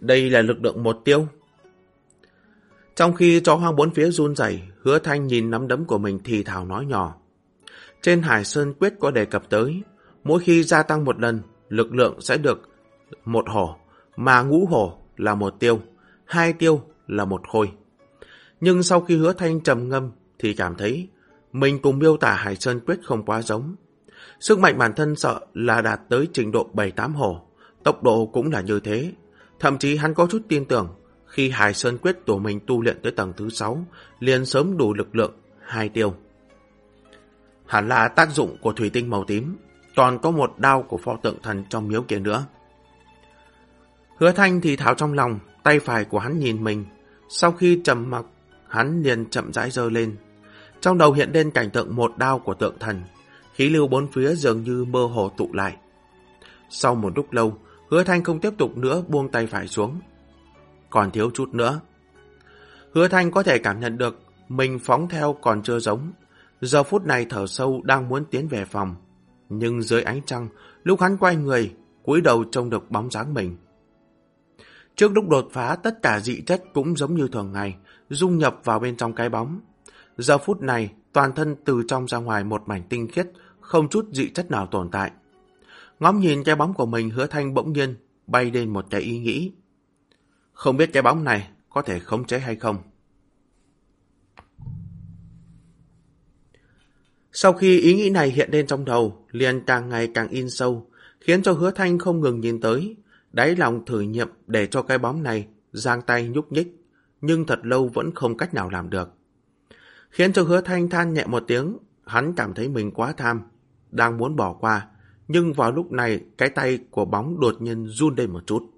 Đây là lực lượng một tiêu. Trong khi chó hoang bốn phía run rẩy, hứa thanh nhìn nắm đấm của mình thì thào nói nhỏ. Trên Hải Sơn Quyết có đề cập tới, mỗi khi gia tăng một lần, lực lượng sẽ được một hổ, mà ngũ hổ là một tiêu, hai tiêu là một khôi. Nhưng sau khi hứa thanh trầm ngâm thì cảm thấy mình cùng miêu tả Hải Sơn Quyết không quá giống. Sức mạnh bản thân sợ là đạt tới trình độ 7-8 hổ, tốc độ cũng là như thế. Thậm chí hắn có chút tin tưởng, khi Hải Sơn Quyết của mình tu luyện tới tầng thứ 6, liền sớm đủ lực lượng, hai tiêu. Hẳn là tác dụng của thủy tinh màu tím, còn có một đao của pho tượng thần trong miếu kia nữa. Hứa thanh thì tháo trong lòng, tay phải của hắn nhìn mình. Sau khi trầm mặc, hắn liền chậm rãi dơ lên. Trong đầu hiện lên cảnh tượng một đao của tượng thần, khí lưu bốn phía dường như mơ hồ tụ lại. Sau một lúc lâu, hứa thanh không tiếp tục nữa buông tay phải xuống. Còn thiếu chút nữa. Hứa thanh có thể cảm nhận được mình phóng theo còn chưa giống. Giờ phút này thở sâu đang muốn tiến về phòng. Nhưng dưới ánh trăng, lúc hắn quay người, cúi đầu trông được bóng dáng mình. Trước lúc đột phá, tất cả dị chất cũng giống như thường ngày, dung nhập vào bên trong cái bóng. Giờ phút này, toàn thân từ trong ra ngoài một mảnh tinh khiết, không chút dị chất nào tồn tại. Ngóng nhìn trái bóng của mình hứa thanh bỗng nhiên, bay lên một cái ý nghĩ. Không biết trái bóng này có thể khống chế hay không? Sau khi ý nghĩ này hiện lên trong đầu, liền càng ngày càng in sâu, khiến cho hứa thanh không ngừng nhìn tới, đáy lòng thử nghiệm để cho cái bóng này giang tay nhúc nhích, nhưng thật lâu vẫn không cách nào làm được. Khiến cho hứa thanh than nhẹ một tiếng, hắn cảm thấy mình quá tham, đang muốn bỏ qua, nhưng vào lúc này cái tay của bóng đột nhiên run lên một chút.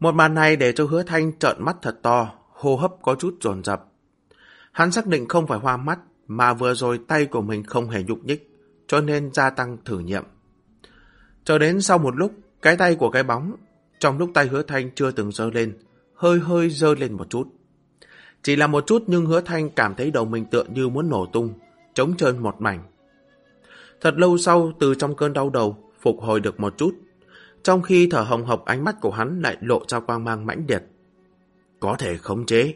Một màn này để cho hứa thanh trợn mắt thật to, hô hấp có chút dồn dập. Hắn xác định không phải hoa mắt, mà vừa rồi tay của mình không hề nhúc nhích, cho nên gia tăng thử nghiệm. Cho đến sau một lúc, cái tay của cái bóng, trong lúc tay hứa thanh chưa từng dơ lên, hơi hơi dơ lên một chút. Chỉ là một chút nhưng hứa thanh cảm thấy đầu mình tựa như muốn nổ tung, trống trơn một mảnh. Thật lâu sau, từ trong cơn đau đầu, phục hồi được một chút. Trong khi thở hồng hộc ánh mắt của hắn lại lộ ra quang mang mãnh liệt. Có thể khống chế.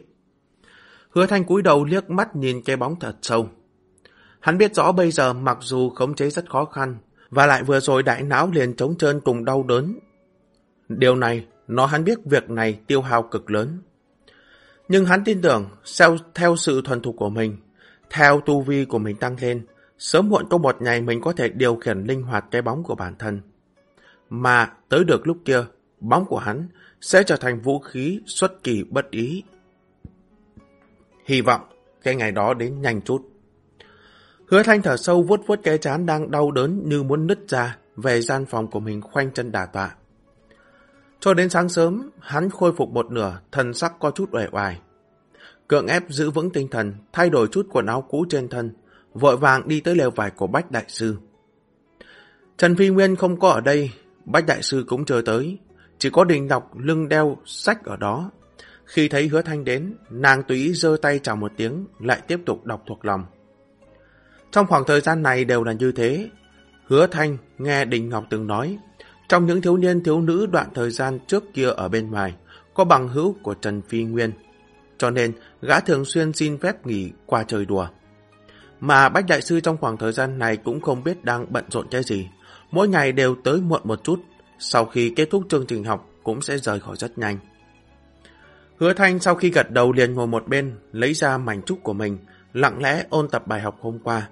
Hứa thanh cúi đầu liếc mắt nhìn cái bóng thật sâu. Hắn biết rõ bây giờ mặc dù khống chế rất khó khăn, và lại vừa rồi đại não liền trống trơn cùng đau đớn. Điều này, nó hắn biết việc này tiêu hao cực lớn. Nhưng hắn tin tưởng, theo, theo sự thuần thục của mình, theo tu vi của mình tăng lên, sớm muộn có một ngày mình có thể điều khiển linh hoạt cái bóng của bản thân. Mà tới được lúc kia, bóng của hắn sẽ trở thành vũ khí xuất kỳ bất ý. Hy vọng cái ngày đó đến nhanh chút. Hứa thanh thở sâu vuốt vuốt cái chán đang đau đớn như muốn nứt ra về gian phòng của mình khoanh chân đà tọa. Cho đến sáng sớm, hắn khôi phục một nửa, thần sắc có chút uể oải. Cưỡng ép giữ vững tinh thần, thay đổi chút quần áo cũ trên thân, vội vàng đi tới lều vải của Bách Đại Sư. Trần Phi Nguyên không có ở đây, Bách Đại Sư cũng chưa tới, chỉ có đình đọc lưng đeo sách ở đó. Khi thấy hứa thanh đến, nàng tùy ý giơ tay chào một tiếng, lại tiếp tục đọc thuộc lòng. Trong khoảng thời gian này đều là như thế. Hứa Thanh nghe Đình Ngọc từng nói, trong những thiếu niên thiếu nữ đoạn thời gian trước kia ở bên ngoài, có bằng hữu của Trần Phi Nguyên. Cho nên, gã thường xuyên xin phép nghỉ qua trời đùa. Mà Bách Đại Sư trong khoảng thời gian này cũng không biết đang bận rộn cái gì. Mỗi ngày đều tới muộn một chút, sau khi kết thúc chương trình học cũng sẽ rời khỏi rất nhanh. Hứa Thanh sau khi gật đầu liền ngồi một bên, lấy ra mảnh trúc của mình, lặng lẽ ôn tập bài học hôm qua.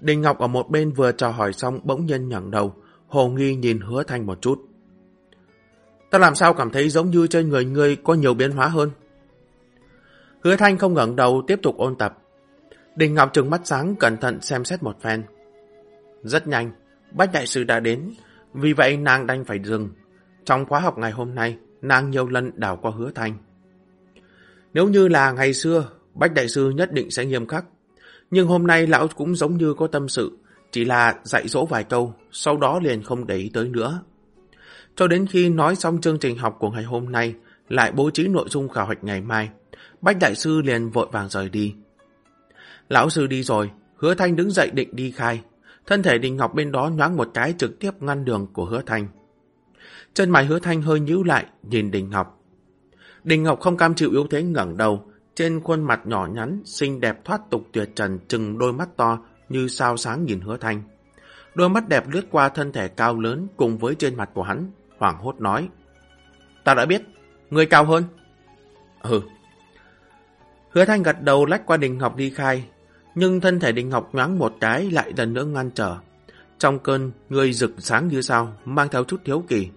Đình Ngọc ở một bên vừa chào hỏi xong bỗng nhiên nhẳng đầu, hồ nghi nhìn Hứa Thanh một chút. Ta làm sao cảm thấy giống như trên người ngươi có nhiều biến hóa hơn? Hứa Thanh không ngẩng đầu tiếp tục ôn tập. Đình Ngọc trừng mắt sáng cẩn thận xem xét một phen. Rất nhanh, Bách Đại Sư đã đến, vì vậy nàng đành phải dừng. Trong khóa học ngày hôm nay, nàng nhiều lần đảo qua Hứa Thanh. Nếu như là ngày xưa, Bách Đại Sư nhất định sẽ nghiêm khắc. Nhưng hôm nay lão cũng giống như có tâm sự, chỉ là dạy dỗ vài câu, sau đó liền không để ý tới nữa. Cho đến khi nói xong chương trình học của ngày hôm nay, lại bố trí nội dung khảo hạch ngày mai, Bách Đại Sư liền vội vàng rời đi. Lão Sư đi rồi, Hứa Thanh đứng dậy định đi khai. Thân thể Đình Ngọc bên đó nhoáng một cái trực tiếp ngăn đường của Hứa Thanh. Chân mày Hứa Thanh hơi nhíu lại, nhìn Đình Ngọc. Đình Ngọc không cam chịu yếu thế ngẩng đầu, trên khuôn mặt nhỏ nhắn, xinh đẹp thoát tục tuyệt trần chừng đôi mắt to như sao sáng nhìn Hứa Thanh. Đôi mắt đẹp lướt qua thân thể cao lớn cùng với trên mặt của hắn, hoảng hốt nói. Ta đã biết, người cao hơn. Ừ. Hứa Thanh gật đầu lách qua Đình Ngọc đi khai, nhưng thân thể Đình Ngọc nhoáng một cái lại lần nữa ngăn trở. Trong cơn, người rực sáng như sao, mang theo chút thiếu kỳ.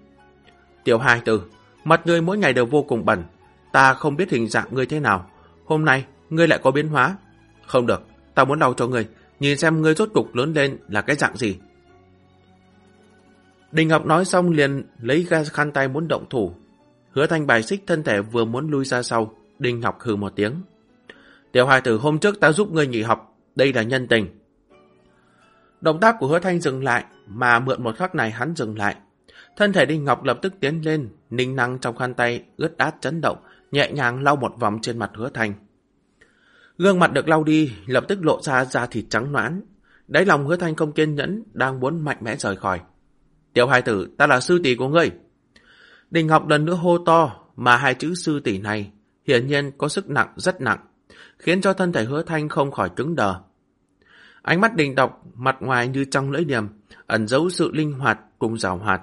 Tiểu hai từ, mặt ngươi mỗi ngày đều vô cùng bẩn, ta không biết hình dạng ngươi thế nào. Hôm nay, ngươi lại có biến hóa. Không được, ta muốn đau cho ngươi, nhìn xem ngươi rốt cục lớn lên là cái dạng gì. Đình Ngọc nói xong liền lấy ra khăn tay muốn động thủ. Hứa thanh bài xích thân thể vừa muốn lui ra sau, Đình Ngọc hừ một tiếng. Tiểu hài tử hôm trước ta giúp ngươi nghỉ học, đây là nhân tình. Động tác của hứa thanh dừng lại, mà mượn một khắc này hắn dừng lại. Thân thể Đinh Ngọc lập tức tiến lên, ninh năng trong khăn tay, ướt át chấn động, nhẹ nhàng lau một vòng trên mặt hứa thanh. Gương mặt được lau đi, lập tức lộ ra da thịt trắng noãn. Đáy lòng hứa thanh không kiên nhẫn, đang muốn mạnh mẽ rời khỏi. Tiểu hài tử, ta là sư tỷ của ngươi. Đình Ngọc lần nữa hô to, mà hai chữ sư tỷ này hiển nhiên có sức nặng rất nặng, khiến cho thân thể hứa thanh không khỏi cứng đờ. Ánh mắt đình đọc, mặt ngoài như trong lưỡi điểm, ẩn giấu sự linh hoạt cùng rào hoạt.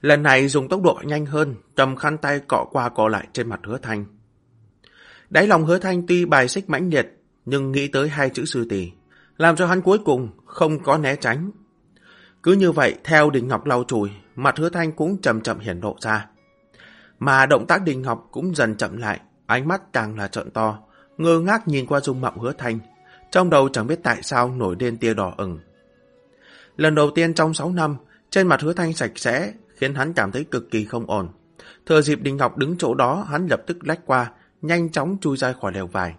Lần này dùng tốc độ nhanh hơn, cầm khăn tay cọ qua cọ lại trên mặt hứa thanh. Đáy lòng hứa thanh tuy bài xích mãnh liệt, nhưng nghĩ tới hai chữ sư tỷ, làm cho hắn cuối cùng không có né tránh. Cứ như vậy, theo Đình Ngọc lau chùi, mặt hứa thanh cũng chậm chậm hiển lộ ra. Mà động tác Đình Ngọc cũng dần chậm lại, ánh mắt càng là trợn to, ngơ ngác nhìn qua dung mạo hứa thanh, trong đầu chẳng biết tại sao nổi lên tia đỏ ửng. Lần đầu tiên trong 6 năm, trên mặt hứa thanh sạch sẽ, khiến hắn cảm thấy cực kỳ không ổn. Thừa dịp Đình Ngọc đứng chỗ đó, hắn lập tức lách qua, nhanh chóng chui ra khỏi lều vải.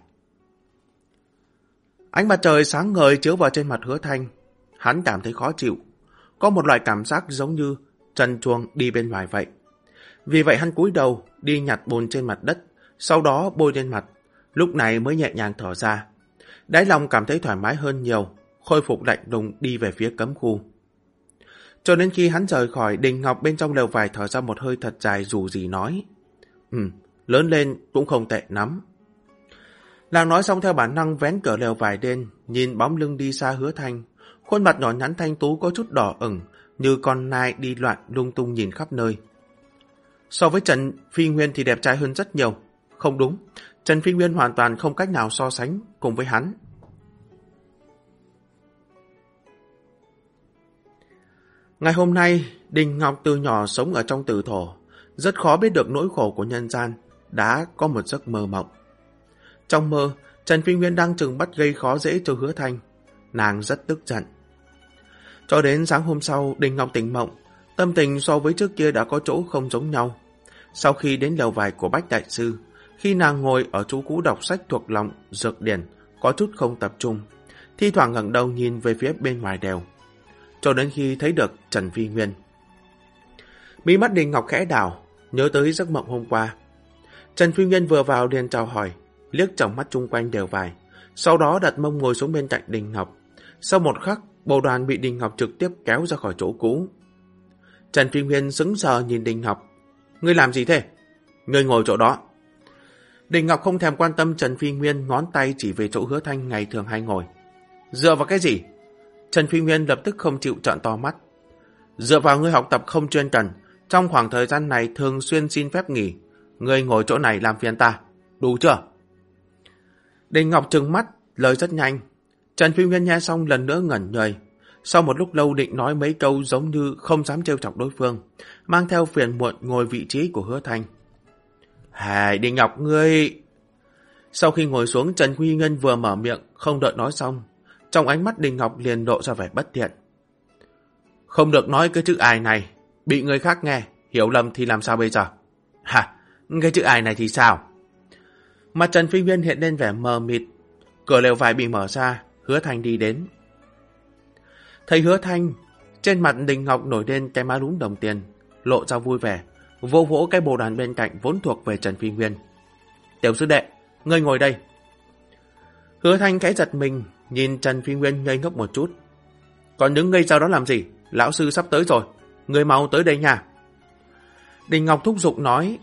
Ánh mặt trời sáng ngời chiếu vào trên mặt hứa thanh. Hắn cảm thấy khó chịu. Có một loại cảm giác giống như trần chuồng đi bên ngoài vậy. Vì vậy hắn cúi đầu, đi nhặt bùn trên mặt đất, sau đó bôi lên mặt. Lúc này mới nhẹ nhàng thở ra. Đáy lòng cảm thấy thoải mái hơn nhiều, khôi phục lạnh đùng đi về phía cấm khu. Cho đến khi hắn rời khỏi, Đình Ngọc bên trong lều vải thở ra một hơi thật dài dù gì nói. Ừ, lớn lên cũng không tệ lắm. Làng nói xong theo bản năng vén cửa lều vải đen, nhìn bóng lưng đi xa hứa thanh. Khuôn mặt nhỏ nhắn thanh tú có chút đỏ ửng, như con nai đi loạn lung tung nhìn khắp nơi. So với Trần Phi Nguyên thì đẹp trai hơn rất nhiều. Không đúng, Trần Phi Nguyên hoàn toàn không cách nào so sánh cùng với hắn. Ngày hôm nay, Đình Ngọc từ nhỏ sống ở trong tử thổ, rất khó biết được nỗi khổ của nhân gian, đã có một giấc mơ mộng. Trong mơ, Trần Phi Nguyên đang chừng bắt gây khó dễ cho hứa thanh. Nàng rất tức giận. Cho đến sáng hôm sau, Đình Ngọc tỉnh mộng, tâm tình so với trước kia đã có chỗ không giống nhau. Sau khi đến lầu vải của Bách Đại Sư, khi nàng ngồi ở chú cũ đọc sách thuộc lòng dược điển, có chút không tập trung, thi thoảng ngẩng đầu nhìn về phía bên ngoài đèo cho đến khi thấy được Trần Phi Nguyên. Mỹ mắt Đình Ngọc khẽ đảo, nhớ tới giấc mộng hôm qua. Trần Phi Nguyên vừa vào liền chào hỏi, liếc trong mắt chung quanh đều vài, sau đó đặt mông ngồi xuống bên cạnh Đình Ngọc. Sau một khắc, bầu đoàn bị Đình Ngọc trực tiếp kéo ra khỏi chỗ cũ. Trần Phi Nguyên sững sờ nhìn Đình Ngọc. Ngươi làm gì thế? Ngươi ngồi chỗ đó. Đình Ngọc không thèm quan tâm Trần Phi Nguyên ngón tay chỉ về chỗ hứa thanh ngày thường hay ngồi. Dựa vào cái gì? Trần Phi Nguyên lập tức không chịu trọn to mắt. Dựa vào ngươi học tập không chuyên cần, trong khoảng thời gian này thường xuyên xin phép nghỉ, ngươi ngồi chỗ này làm phiền ta. Đủ chưa? Đình Ngọc trừng mắt, lời rất nhanh. Trần Phi Nguyên nghe xong lần nữa ngẩn người. Sau một lúc lâu định nói mấy câu giống như không dám trêu chọc đối phương, mang theo phiền muộn ngồi vị trí của hứa thanh. Hài, Đình Ngọc ngươi... Sau khi ngồi xuống, Trần Quy Ngân vừa mở miệng, không đợi nói xong. Trong ánh mắt Đình Ngọc liền độ ra vẻ bất thiện. Không được nói cái chữ ai này, bị người khác nghe, hiểu lầm thì làm sao bây giờ? Hả, cái chữ ai này thì sao? Mặt Trần Phi Viên hiện lên vẻ mờ mịt, cửa lều vải bị mở ra, hứa thanh đi đến. Thấy hứa thanh, trên mặt Đình Ngọc nổi lên cái má lúm đồng tiền, lộ ra vui vẻ, vô vỗ cái bồ đàn bên cạnh vốn thuộc về Trần Phi Nguyên. Tiểu sư đệ, ngươi ngồi đây. Hứa thanh khẽ giật mình, nhìn Trần Phi Nguyên ngây ngốc một chút. Còn đứng ngây sau đó làm gì? Lão sư sắp tới rồi, ngươi mau tới đây nha. Đình Ngọc thúc giục nói.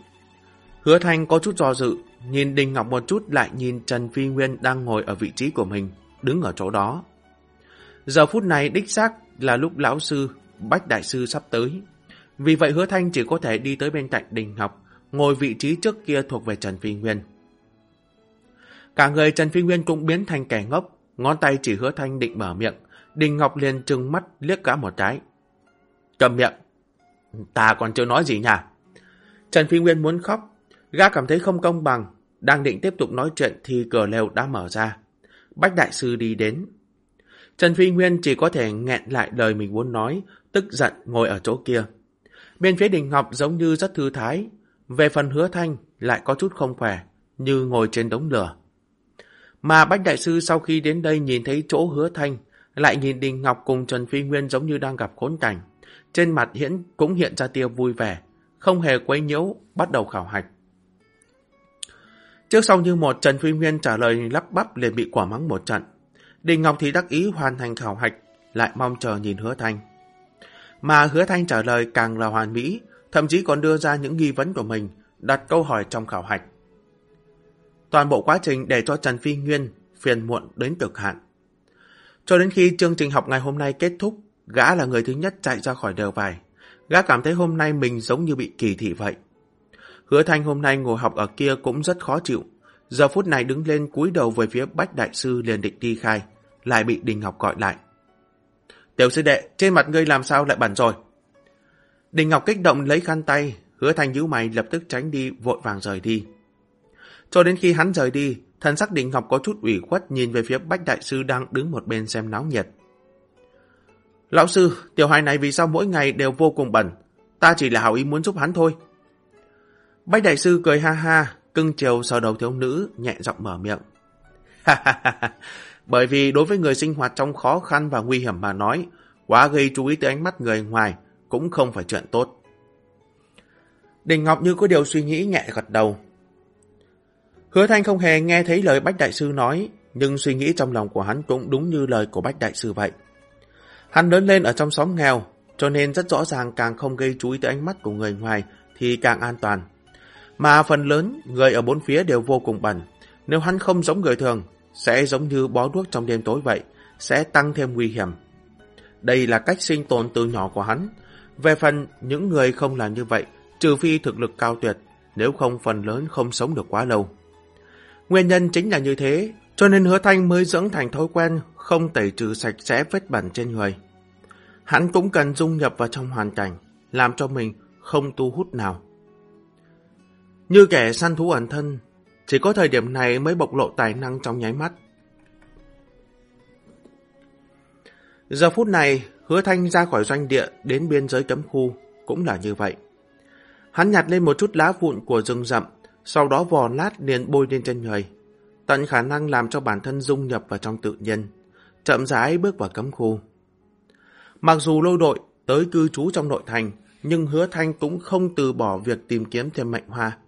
Hứa thanh có chút do dự, nhìn Đình Ngọc một chút lại nhìn Trần Phi Nguyên đang ngồi ở vị trí của mình, đứng ở chỗ đó. Giờ phút này đích xác là lúc lão sư, Bách Đại Sư sắp tới. Vì vậy hứa thanh chỉ có thể đi tới bên cạnh Đình Ngọc, ngồi vị trí trước kia thuộc về Trần Phi Nguyên. Cả người Trần Phi Nguyên cũng biến thành kẻ ngốc, ngón tay chỉ hứa thanh định mở miệng, Đình Ngọc liền trừng mắt liếc cả một cái. Cầm miệng. Ta còn chưa nói gì nhỉ? Trần Phi Nguyên muốn khóc, gã cảm thấy không công bằng, đang định tiếp tục nói chuyện thì cửa lều đã mở ra. Bách Đại Sư đi đến. Trần Phi Nguyên chỉ có thể nghẹn lại lời mình muốn nói, tức giận ngồi ở chỗ kia. Bên phía Đình Ngọc giống như rất thư thái, về phần hứa thanh lại có chút không khỏe, như ngồi trên đống lửa. Mà Bách Đại Sư sau khi đến đây nhìn thấy chỗ hứa thanh, lại nhìn Đình Ngọc cùng Trần Phi Nguyên giống như đang gặp khốn cảnh. Trên mặt hiển cũng hiện ra tia vui vẻ, không hề quấy nhiễu, bắt đầu khảo hạch. Trước sau như một Trần Phi Nguyên trả lời lắp bắp liền bị quả mắng một trận. Đình Ngọc thì đắc ý hoàn thành khảo hạch, lại mong chờ nhìn hứa thanh. Mà hứa thanh trả lời càng là hoàn mỹ, thậm chí còn đưa ra những nghi vấn của mình, đặt câu hỏi trong khảo hạch. Toàn bộ quá trình để cho Trần Phi Nguyên phiền muộn đến cực hạn. Cho đến khi chương trình học ngày hôm nay kết thúc, gã là người thứ nhất chạy ra khỏi đều vải. Gã cảm thấy hôm nay mình giống như bị kỳ thị vậy. Hứa Thanh hôm nay ngồi học ở kia cũng rất khó chịu. Giờ phút này đứng lên cúi đầu về phía Bách Đại Sư liền định đi khai, lại bị Đình Ngọc gọi lại. Tiểu sư đệ, trên mặt ngươi làm sao lại bẩn rồi? Đình Ngọc kích động lấy khăn tay, hứa Thanh nhíu mày lập tức tránh đi, vội vàng rời đi. Cho đến khi hắn rời đi, thần sắc Đình Ngọc có chút ủy khuất nhìn về phía Bách Đại Sư đang đứng một bên xem náo nhiệt. Lão sư, tiểu hài này vì sao mỗi ngày đều vô cùng bẩn? Ta chỉ là hảo ý muốn giúp hắn thôi. Bách Đại Sư cười ha ha, cưng chiều sờ đầu thiếu nữ, nhẹ giọng mở miệng. Bởi vì đối với người sinh hoạt trong khó khăn và nguy hiểm mà nói, quá gây chú ý tới ánh mắt người ngoài cũng không phải chuyện tốt. Đình Ngọc như có điều suy nghĩ nhẹ gật đầu. Hứa Thanh không hề nghe thấy lời Bách Đại Sư nói, nhưng suy nghĩ trong lòng của hắn cũng đúng như lời của Bách Đại Sư vậy. Hắn lớn lên ở trong xóm nghèo, cho nên rất rõ ràng càng không gây chú ý tới ánh mắt của người ngoài thì càng an toàn. Mà phần lớn, người ở bốn phía đều vô cùng bẩn. Nếu hắn không giống người thường, sẽ giống như bó đuốc trong đêm tối vậy, sẽ tăng thêm nguy hiểm. Đây là cách sinh tồn từ nhỏ của hắn. Về phần những người không làm như vậy, trừ phi thực lực cao tuyệt, nếu không phần lớn không sống được quá lâu. Nguyên nhân chính là như thế, cho nên hứa thanh mới dưỡng thành thói quen không tẩy trừ sạch sẽ vết bẩn trên người. Hắn cũng cần dung nhập vào trong hoàn cảnh, làm cho mình không tu hút nào. Như kẻ săn thú ẩn thân, chỉ có thời điểm này mới bộc lộ tài năng trong nháy mắt. Giờ phút này, hứa thanh ra khỏi doanh địa đến biên giới cấm khu, cũng là như vậy. Hắn nhặt lên một chút lá vụn của rừng rậm, sau đó vò lát liền bôi lên trên người, tận khả năng làm cho bản thân dung nhập vào trong tự nhiên, chậm rãi bước vào cấm khu. Mặc dù lôi đội tới cư trú trong nội thành, nhưng hứa thanh cũng không từ bỏ việc tìm kiếm thêm mệnh hoa,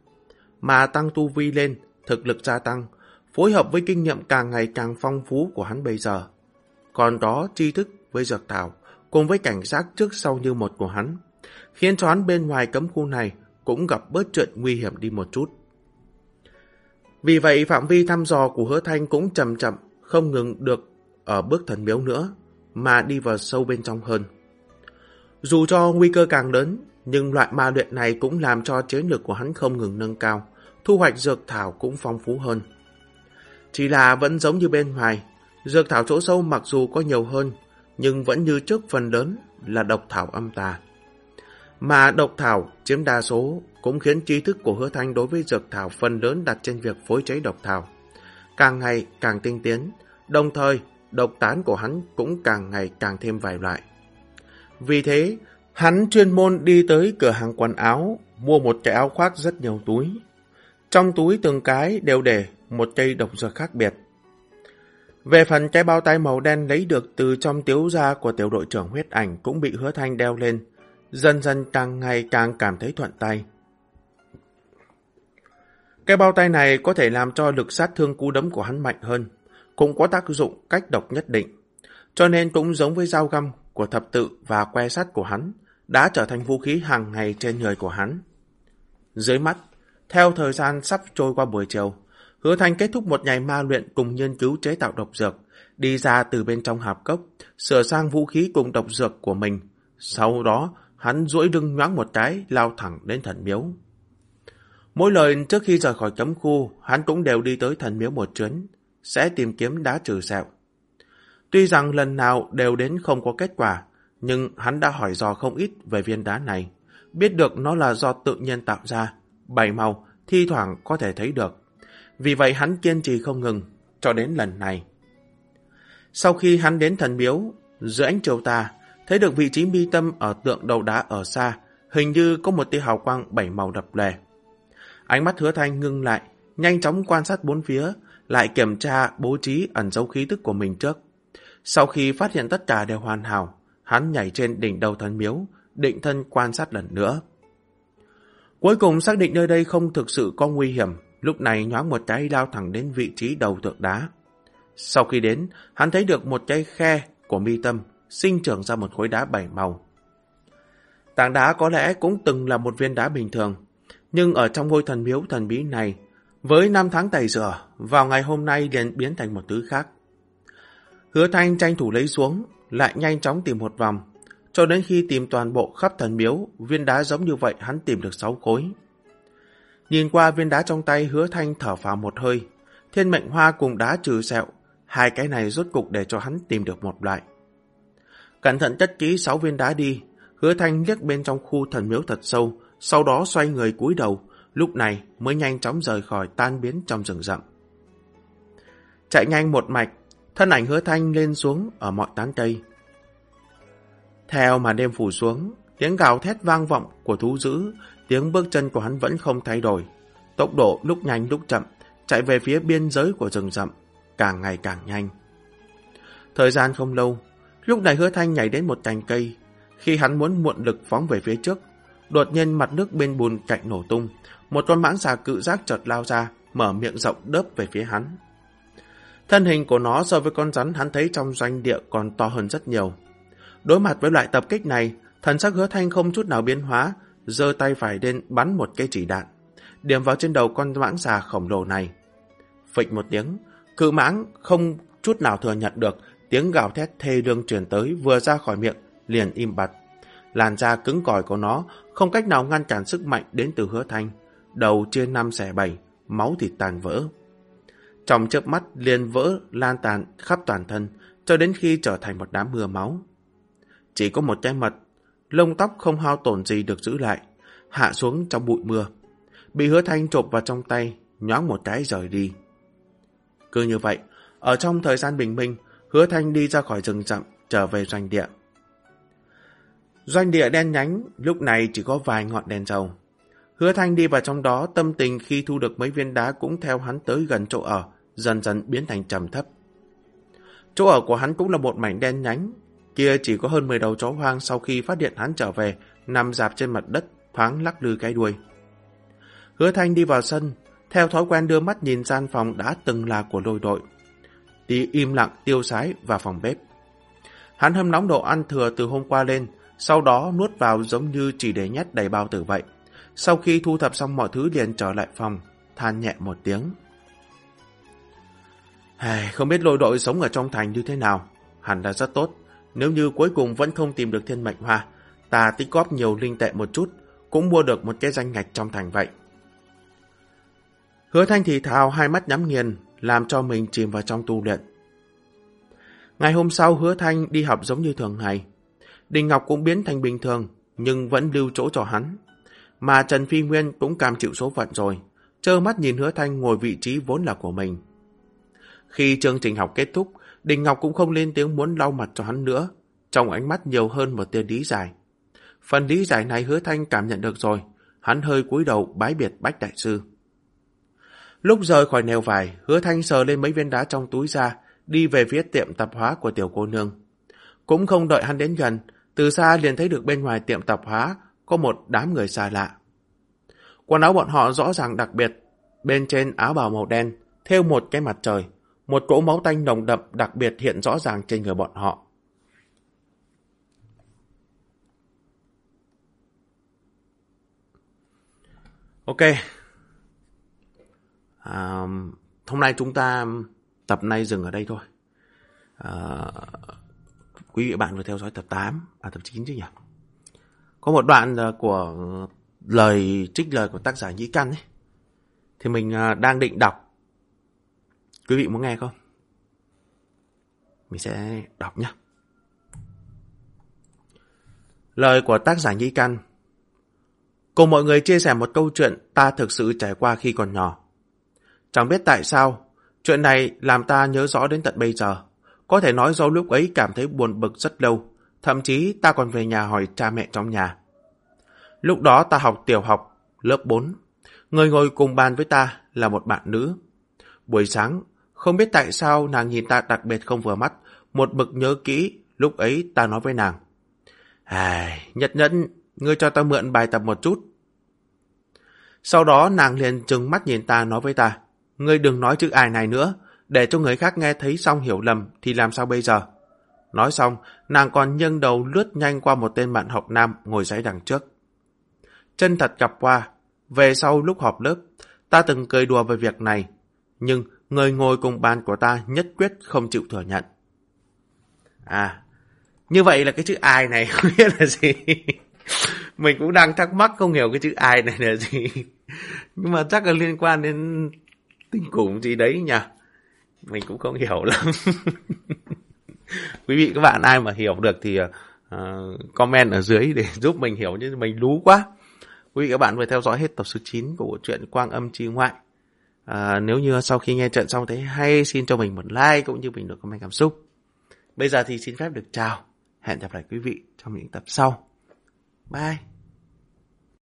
mà tăng tu vi lên, thực lực gia tăng, phối hợp với kinh nghiệm càng ngày càng phong phú của hắn bây giờ. Còn đó tri thức với dược thảo, cùng với cảnh giác trước sau như một của hắn, khiến cho hắn bên ngoài cấm khu này cũng gặp bớt chuyện nguy hiểm đi một chút. Vì vậy phạm vi thăm dò của hứa thanh cũng chậm chậm, không ngừng được ở bước thần miếu nữa, mà đi vào sâu bên trong hơn. Dù cho nguy cơ càng lớn, nhưng loại ma luyện này cũng làm cho chiến lược của hắn không ngừng nâng cao, thu hoạch dược thảo cũng phong phú hơn. Chỉ là vẫn giống như bên ngoài, dược thảo chỗ sâu mặc dù có nhiều hơn, nhưng vẫn như trước phần lớn là độc thảo âm tà. Mà độc thảo chiếm đa số cũng khiến trí thức của hứa thanh đối với dược thảo phần lớn đặt trên việc phối chế độc thảo. Càng ngày càng tinh tiến, đồng thời độc tán của hắn cũng càng ngày càng thêm vài loại. Vì thế, hắn chuyên môn đi tới cửa hàng quần áo, mua một cái áo khoác rất nhiều túi. Trong túi từng cái đều để một cây độc dược khác biệt. Về phần cái bao tay màu đen lấy được từ trong tiếu gia của tiểu đội trưởng huyết ảnh cũng bị hứa thanh đeo lên, dần dần càng ngày càng cảm thấy thuận tay. Cái bao tay này có thể làm cho lực sát thương cú đấm của hắn mạnh hơn, cũng có tác dụng cách độc nhất định, cho nên cũng giống với dao găm của thập tự và que sắt của hắn, đã trở thành vũ khí hàng ngày trên người của hắn. Dưới mắt, theo thời gian sắp trôi qua buổi chiều, Hứa Thanh kết thúc một ngày ma luyện cùng nghiên cứu chế tạo độc dược, đi ra từ bên trong hạp cốc, sửa sang vũ khí cùng độc dược của mình. Sau đó, hắn duỗi lưng nhoáng một cái, lao thẳng đến thần miếu. Mỗi lời trước khi rời khỏi cấm khu, hắn cũng đều đi tới thần miếu một chuyến, sẽ tìm kiếm đá trừ sẹo. Tuy rằng lần nào đều đến không có kết quả, nhưng hắn đã hỏi dò không ít về viên đá này, biết được nó là do tự nhiên tạo ra, bảy màu, thi thoảng có thể thấy được. Vì vậy hắn kiên trì không ngừng, cho đến lần này. Sau khi hắn đến thần miếu, giữa ánh chiều tà, thấy được vị trí mi tâm ở tượng đầu đá ở xa, hình như có một tia hào quang bảy màu đập lè. Ánh mắt hứa thanh ngưng lại, nhanh chóng quan sát bốn phía, lại kiểm tra bố trí ẩn dấu khí tức của mình trước. Sau khi phát hiện tất cả đều hoàn hảo, hắn nhảy trên đỉnh đầu thần miếu, định thân quan sát lần nữa. Cuối cùng xác định nơi đây không thực sự có nguy hiểm, lúc này nhoáng một cái lao thẳng đến vị trí đầu tượng đá. Sau khi đến, hắn thấy được một cái khe của mi tâm, sinh trưởng ra một khối đá bảy màu. Tảng đá có lẽ cũng từng là một viên đá bình thường, nhưng ở trong ngôi thần miếu thần bí này, với năm tháng tẩy rửa, vào ngày hôm nay liền biến thành một thứ khác. Hứa Thanh tranh thủ lấy xuống, lại nhanh chóng tìm một vòng, cho đến khi tìm toàn bộ khắp thần miếu, viên đá giống như vậy hắn tìm được sáu khối. Nhìn qua viên đá trong tay hứa thanh thở phào một hơi, thiên mệnh hoa cùng đá trừ sẹo, hai cái này rốt cục để cho hắn tìm được một loại. Cẩn thận chất ký sáu viên đá đi, hứa thanh liếc bên trong khu thần miếu thật sâu, sau đó xoay người cúi đầu, lúc này mới nhanh chóng rời khỏi tan biến trong rừng rậm. Chạy nhanh một mạch, thân ảnh hứa thanh lên xuống ở mọi tán cây. Theo mà đêm phủ xuống, tiếng gào thét vang vọng của thú dữ, tiếng bước chân của hắn vẫn không thay đổi. Tốc độ lúc nhanh lúc chậm, chạy về phía biên giới của rừng rậm, càng ngày càng nhanh. Thời gian không lâu, lúc này hứa thanh nhảy đến một cành cây. Khi hắn muốn muộn lực phóng về phía trước, đột nhiên mặt nước bên bùn cạnh nổ tung, một con mãng xà cự giác chợt lao ra, mở miệng rộng đớp về phía hắn. Thân hình của nó so với con rắn hắn thấy trong doanh địa còn to hơn rất nhiều. Đối mặt với loại tập kích này, thần sắc hứa thanh không chút nào biến hóa, giơ tay phải lên bắn một cây chỉ đạn, điểm vào trên đầu con mãng xà khổng lồ này. Phịch một tiếng, cự mãng không chút nào thừa nhận được tiếng gào thét thê lương truyền tới vừa ra khỏi miệng, liền im bặt. Làn da cứng cỏi của nó không cách nào ngăn cản sức mạnh đến từ hứa thanh, đầu chia năm xẻ bảy, máu thịt tàn vỡ. Trong chớp mắt liền vỡ lan tàn khắp toàn thân, cho đến khi trở thành một đám mưa máu. Chỉ có một cái mật, lông tóc không hao tổn gì được giữ lại, hạ xuống trong bụi mưa. Bị hứa thanh chộp vào trong tay, nhoáng một cái rời đi. Cứ như vậy, ở trong thời gian bình minh, hứa thanh đi ra khỏi rừng rậm, trở về doanh địa. Doanh địa đen nhánh, lúc này chỉ có vài ngọn đèn dầu. Hứa thanh đi vào trong đó, tâm tình khi thu được mấy viên đá cũng theo hắn tới gần chỗ ở, dần dần biến thành trầm thấp. Chỗ ở của hắn cũng là một mảnh đen nhánh, kia chỉ có hơn 10 đầu chó hoang sau khi phát hiện hắn trở về, nằm dạp trên mặt đất, thoáng lắc lư cái đuôi. Hứa Thanh đi vào sân, theo thói quen đưa mắt nhìn gian phòng đã từng là của lôi đội. Tí im lặng tiêu sái và phòng bếp. Hắn hâm nóng đồ ăn thừa từ hôm qua lên, sau đó nuốt vào giống như chỉ để nhét đầy bao tử vậy. Sau khi thu thập xong mọi thứ liền trở lại phòng, than nhẹ một tiếng. Hề, không biết lôi đội sống ở trong thành như thế nào, hẳn là rất tốt. Nếu như cuối cùng vẫn không tìm được thiên mệnh hoa, ta tích góp nhiều linh tệ một chút, cũng mua được một cái danh ngạch trong thành vậy. Hứa thanh thì thào hai mắt nhắm nghiền, làm cho mình chìm vào trong tu luyện. Ngày hôm sau hứa thanh đi học giống như thường ngày. Đình Ngọc cũng biến thành bình thường, nhưng vẫn lưu chỗ cho hắn. Mà Trần Phi Nguyên cũng cam chịu số phận rồi, trơ mắt nhìn hứa thanh ngồi vị trí vốn là của mình. Khi chương trình học kết thúc, Đình Ngọc cũng không lên tiếng muốn lau mặt cho hắn nữa, trong ánh mắt nhiều hơn một tia lý giải. Phần lý giải này hứa thanh cảm nhận được rồi, hắn hơi cúi đầu bái biệt Bách Đại Sư. Lúc rời khỏi nèo vải, hứa thanh sờ lên mấy viên đá trong túi ra, đi về phía tiệm tạp hóa của tiểu cô nương. Cũng không đợi hắn đến gần, từ xa liền thấy được bên ngoài tiệm tạp hóa có một đám người xa lạ. Quần áo bọn họ rõ ràng đặc biệt, bên trên áo bào màu đen, theo một cái mặt trời, một cỗ máu tanh nồng đậm đặc biệt hiện rõ ràng trên người bọn họ. Ok. À, hôm nay chúng ta tập này dừng ở đây thôi. À, quý vị bạn vừa theo dõi tập 8, à tập 9 chứ nhỉ? Có một đoạn à, của lời trích lời của tác giả Nhĩ Căn ấy. Thì mình à, đang định đọc. Quý vị muốn nghe không? Mình sẽ đọc nhé. Lời của tác giả Nhĩ Căn Cùng mọi người chia sẻ một câu chuyện ta thực sự trải qua khi còn nhỏ. Chẳng biết tại sao, chuyện này làm ta nhớ rõ đến tận bây giờ. Có thể nói do lúc ấy cảm thấy buồn bực rất lâu, thậm chí ta còn về nhà hỏi cha mẹ trong nhà. Lúc đó ta học tiểu học, lớp 4. Người ngồi cùng bàn với ta là một bạn nữ. Buổi sáng, không biết tại sao nàng nhìn ta đặc biệt không vừa mắt, một bực nhớ kỹ, lúc ấy ta nói với nàng. Ai, nhật nhẫn, ngươi cho ta mượn bài tập một chút. Sau đó nàng liền trừng mắt nhìn ta nói với ta, ngươi đừng nói chữ ai này nữa, để cho người khác nghe thấy xong hiểu lầm thì làm sao bây giờ? Nói xong, nàng còn nhân đầu lướt nhanh qua một tên bạn học nam ngồi dãy đằng trước. Chân thật gặp qua, về sau lúc họp lớp, ta từng cười đùa về việc này, nhưng người ngồi cùng bàn của ta nhất quyết không chịu thừa nhận. À, như vậy là cái chữ ai này không biết là gì? Mình cũng đang thắc mắc không hiểu cái chữ ai này là gì. Nhưng mà chắc là liên quan đến tình củng gì đấy nhỉ? Mình cũng không hiểu lắm. Quý vị các bạn ai mà hiểu được thì uh, comment ở dưới để giúp mình hiểu Nhưng mình lú quá. Quý vị các bạn vừa theo dõi hết tập số 9 của bộ truyện Quang Âm Chi Ngoại. À, nếu như sau khi nghe trận xong thấy hay xin cho mình một like cũng như mình được comment cảm xúc. Bây giờ thì xin phép được chào. Hẹn gặp lại quý vị trong những tập sau. Bye.